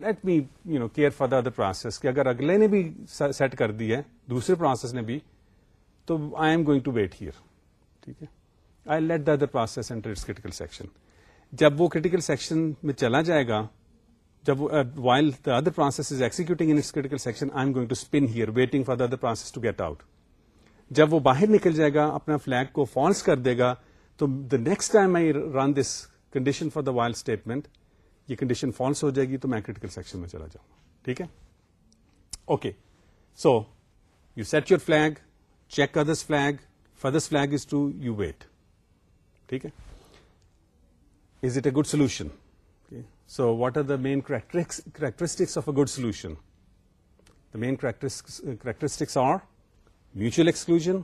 let me you know care for the other process کہ اگر اگلے نے بھی سیٹ کر دی ہے، دوسرے پروسیس نے بھی، تو I am going to wait here ٹھیک ہے؟ I let the other process enter its critical section جب وہ کریٹیکل سیکشن میں چلا جائے گا جب while the other process is executing in critical section I am going to spin here waiting for the other process to get out جب وہ باہر نکل جائے گا، اپنا فلیگ کو فالس کر دے گا، تو the next time I run this condition for the while statement یہ کنڈیشن فالس ہو جائے گی، تو میں کریٹیکل سیکشن میں چلا جاؤں گا۔ ٹھیک ہے؟ Okay so you set your flag check others flag فردرس flag is to you wait ٹھیک ہے؟ Is it a good solution so what are the main characteristics of a good solution the main characteristics are mutual exclusion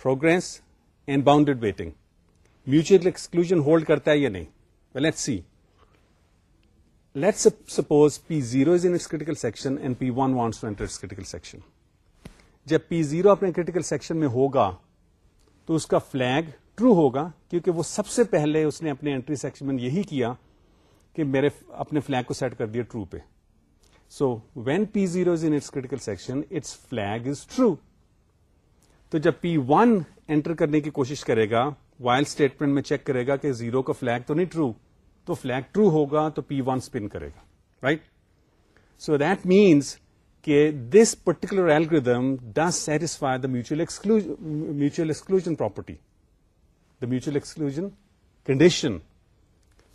progress and bounded waiting mutual exclusion hold کرتا ہے یا نہیں let see let suppose P zero is in its critical section and P one wants to enter critical section جب پی زیرو اپنے کریٹیکل سیکشن میں ہوگا تو اس کا فلگ ٹرو ہوگا کیونکہ وہ سب سے پہلے اس نے اپنے اینٹری سیکشن میں یہی کیا کہ میرے اپنے فلگ کو سیٹ کر دیا ٹرو پہ۔ So when P zero is in its critical section its flag is true تو جب پی ون اینٹر کرنے کی کوشش کرے گا وائل اسٹیٹمنٹ میں چیک کرے گا کہ زیرو کا فلگ تو نہیں ٹرو تو فلگ ٹرو ہوگا تو پی ون اسپن کرے گا رائٹ سو دیٹ مینس کہ this particular algorithm does satisfy the mutual mutual exclusion property the mutual exclusion condition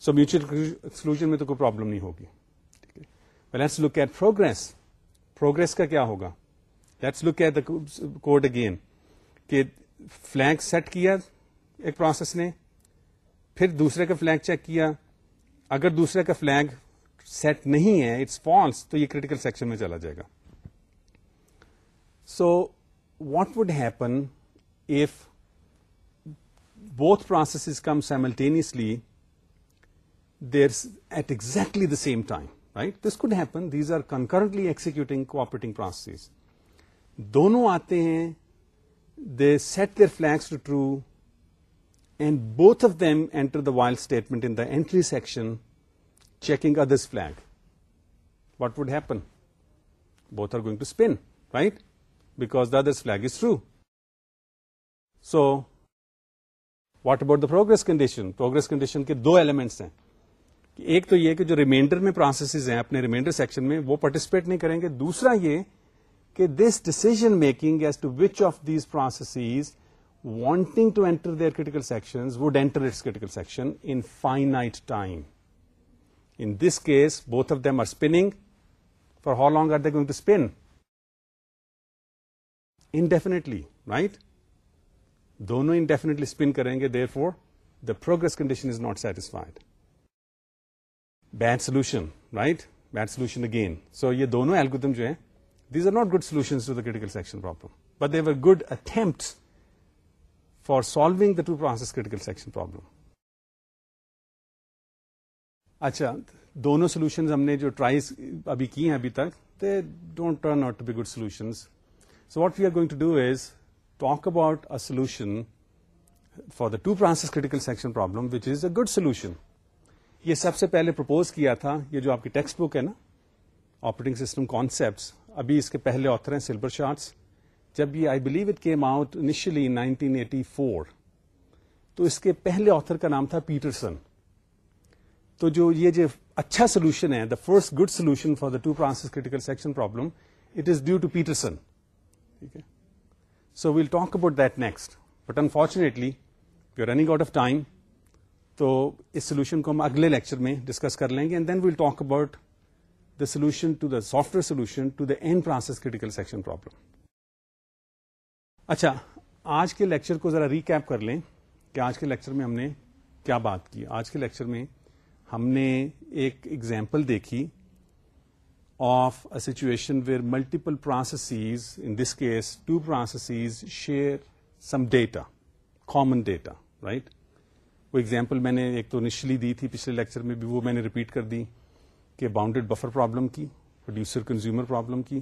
so mutual exclusion میں تو کوئی پرابلم نہیں ہوگی. ٹھیک ہے. Let's look at progress progress کا کیا ہوگا? Let's look at the code again کہ فلینک سیٹ کیا ایک پروسیس نے. پھر دوسرے کا فلیگ چیک کیا. اگر دوسرے کا فلیگ سیٹ نہیں ہے اٹس فالس تو یہ کریٹیکل سیکشن میں چلا جائے گا. So what would happen if both process come simultaneously there at exactly the same time right this code happen these are concurrently executing cooperating process دونوں آتے ہیں they set their flags to true and both of them enter the while statement in the entry section checking others flag what would happen both are going to spin right because the others flag is true so what about the progress condition progress condition کے دو ایلیمنٹس ہیں ایک تو یہ کہ جو ریمائنڈر میں پروسیسز ہیں اپنے ریمائنڈر سیکشن میں وہ پارٹیسپیٹ نہیں کریں گے دوسرا یہ کہ this decision making as to which of these processes wanting to enter their critical sections would enter its critical section in finite time. In this case, both of them are spinning. For how long are they going to spin? دونوں انڈیفینیٹلی اسپن کریں گے there for the progress condition is not satisfied bad solution right bad solution again so یہ دونوں ایلگتم جو ہے these are not good solution to the critical section problem but they're good attempt for solving the two process critical section problem اچھا دونوں سولوشن ہم نے جو ٹرائیز ابھی کی ہیں ابھی تک they don't turn out good solution so what we are going to do is talk about a solution for the two process critical section problem which is a good solution یہ سب سے پہلے پرپوز کیا تھا، یہ جو آپ کی ٹیکسٹ بک ہے نا آپریٹنگ سسٹم کانسپٹس ابھی اس کے پہلے آتھر ہیں سلور شارٹس جب یہ I believe it came out initially nineteen eighty four تو اس کے پہلے آتھر کا نام تھا پیٹرسن تو جو یہ جو اچھا سولوشن ہے the first good solution for the two process critical section problem it is due to Peterson ٹھیک ہے؟ So we'll talk about that next but unfortunately you running out of time تو اس سولوشن کو ہم اگلے لیکچر میں ڈسکس کر لیں گے and then we'll talk about the solution to the software solution to the N process critical section problem اچھا آج کے لیکچر کو ذرا ریکیپ کر لیں کہ آج کے لیکچر میں ہم نے کیا بات کی. آج کے لیکچر میں ہم نے ایک ایگزامپل دیکھی of a situation where multiple processes in this case two processes share some data common data right وہ ایگزامپل میں نے ایک تو انیشلی دی تھی پچھلے لیکچر میں بھی وہ میں نے ریپیٹ کر دی کہ باؤنڈیڈ بفر پرابلم کی پروڈیوسر کنزیومر پرابلم کی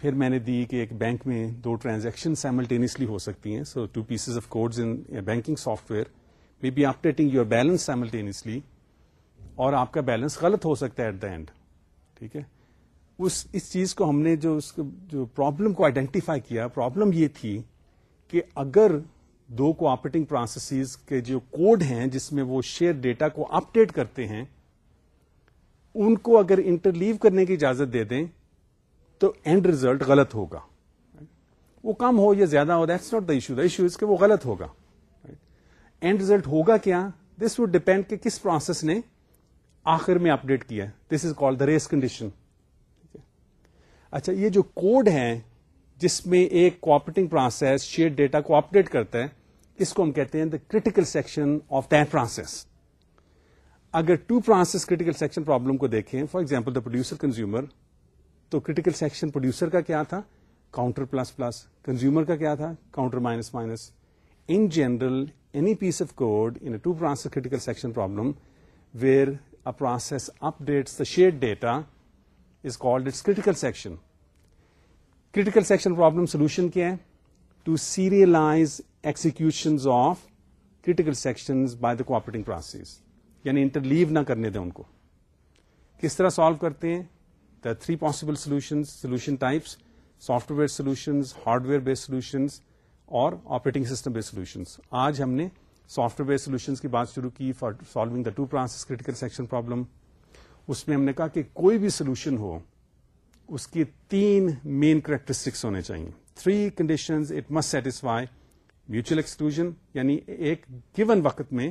پھر میں نے دی کہ ایک بینک میں دو ٹرانزیکشن سائملٹینیسلی ہو سکتی ہیں so two pieces of codes in banking software may be updating your balance simultaneously اور آپ کا بیلنس غلط ہو سکتا ہے ایٹ دا اینڈ ٹھیک ہے؟ اس اس چیز کو ہم نے جو اس جو پرابلم کو آئیڈینٹیفائی کیا پرابلم یہ تھی کہ اگر دو کو آپریٹنگ پروسیسز کے جو کوڈ ہیں جس میں وہ شیئر ڈیٹا کو اپڈیٹ کرتے ہیں، ان کو اگر انٹرلیو کرنے کی اجازت دے دیں، تو اینڈ ریزلٹ غلط ہوگا. وہ کم ہو یا زیادہ ہو that's not the issue the issue is کہ وہ غلط ہوگا. اینڈ ریزلٹ ہوگا کیا؟ دس وڈ ڈپینڈ کہ کس پروسیس نے آخر میں اپڈیٹ کیا دس is call the race condition اچھا یہ جو کوڈ ہے جس میں ایک کوپریٹنگ پروسیس شیئر ڈیٹا کو اپڈیٹ کرتا ہے، اس کو ہم کہتے ہیں the critical section of that process اگر two process critical section problem کو دیکھیں for example the producer consumer تو کریٹیکل سیکشن پروڈیوسر کا کیا تھا؟ کاؤنٹر پلس پلس کنزیومر کا کیا تھا؟ Counter minus minus in general any piece of code in two process critical section problem where process updates the share data is called its critical section critical section problem solution کیا ہے to serialize execution of critical section by the cooperating process یعنی انٹرلیو نہ کرنے دیں ان کو کس طرح سالو کرتے ہیں the three possible solution solution types software solutions hardware based solutions اور آپریٹنگ سسٹم بیسڈ سولوشنز آج ہم نے سافٹ ویئر سولوشنس کی بات شروع کی for solving the two process critical section problem اس میں ہم نے کہا کہ کوئی بھی سولوشن ہو، اس کی تین مین کریکٹرسٹکس ہونے چاہیے۔ Three condition it must satisfy mutual exclusion یعنی ایک گیون وقت میں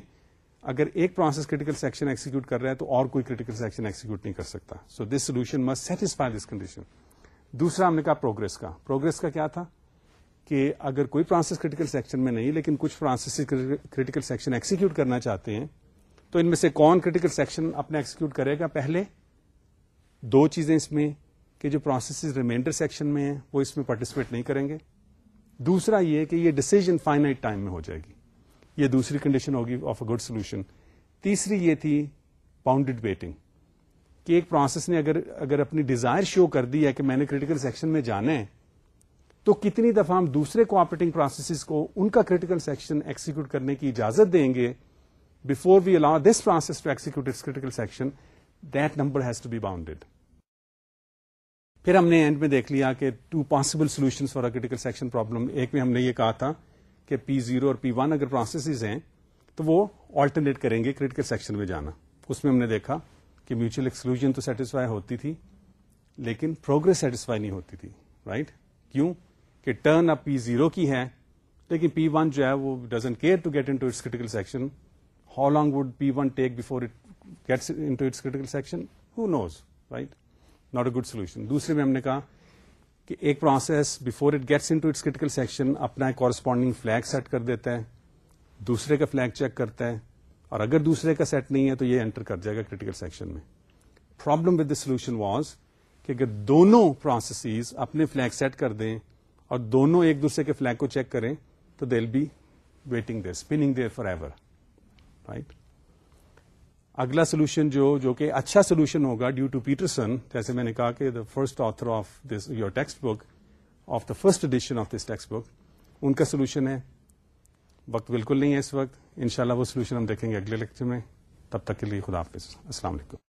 اگر ایک پروسیس کریٹیکل سیکشن ایکسیکیوٹ کر رہا ہے تو اور کوئی کریٹیکل سیکشن ایکسیکیوٹ نہیں کر سکتا۔ So this solution must satisfy this condition دوسرا ہم نے کہا پروگرس کا۔ پروگرس کا کیا تھا؟ کہ اگر کوئی پروسیس کریٹیکل سیکشن میں نہیں، لیکن کچھ پروسیس کریٹیکل سیکشن ایکسیکیوٹ کرنا چاہتے ہیں، تو ان میں سے کون کریٹیکل سیکشن اپنے ایکسیکیوٹ کرے گا؟ پہلے دو چیزیں اس میں کہ جو پروسیس ریمائنڈر سیکشن میں ہیں، وہ اس میں پارٹیسپیٹ نہیں کریں گے۔ دوسرا یہ کہ یہ ڈسیزن فائنائٹ ٹائم میں ہو جائے گی۔ یہ دوسری کنڈیشن ہوگی آف اے گڈ سولوشن تیسری یہ تھی باؤنڈیڈ ویٹنگ کہ ایک پروسیس نے اگر اگر اپنی ڈیزائر شو کر دی ہے کہ میں نے کریٹیکل سیکشن میں جانا ہے تو کتنی دفعہ ہم دوسرے کوآپریٹنگ پروسیسز کو ان کا کریٹیکل سیکشن ایکسیکیوٹ کرنے کی اجازت دیں گے before we allow this process to execute its critical section that number has to be bounded پھر ہم نے اینڈ میں دیکھ لیا کہ two possible solution for critical section problem ایک میں ہم نے یہ کہا تھا کہ پی زیرو اور پی ون اگر پروسیسز ہیں تو وہ آلٹرنیٹ کریں گے کریٹیکل سیکشن میں جانا. اس میں ہم نے دیکھا کہ میوچل ایکسکلوژن تو سیٹسفائی ہوتی تھی لیکن پروگرس سیٹسفائی نہیں ہوتی تھی رائٹ right? کیوں؟ کہ ٹرن اب پی زیرو کی ہے لیکن پی ون جو ہے وہ doesn't care to get into its critical section how long would P one take before it gets into its critical section who knows right not a good solution دوسرے میں ہم نے کہا کہ ایک process before it gets into its critical section اپنا کورسپونڈنگ فلیگ سیٹ کر دیتا ہے دوسرے کا فلیگ چیک کرتا ہے اور اگر دوسرے کا سیٹ نہیں ہے تو یہ انٹر کر جائے گا کریٹیکل سیکشن میں problem with the solution was کہ اگر دونوں پروسیسز اپنے فلیگ سیٹ کر دیں اور دونوں ایک دوسرے کے فلیگ کو چیک کریں تو they be waiting there spinning there forever right اگلا سولوشن جو جو کہ اچھا سولوشن ہوگا ڈیو ٹو پیٹرسن جیسے میں نے کہا کہ the first author of this your textbook of the first edition of this textbook ان کا سولوشن ہے. وقت بالکل نہیں ہے اس وقت. انشاءاللہ وہ سولوشن ہم دیکھیں گے اگلے لیکچر میں. تب تک کے لیے خدا حافظ. السلام علیکم.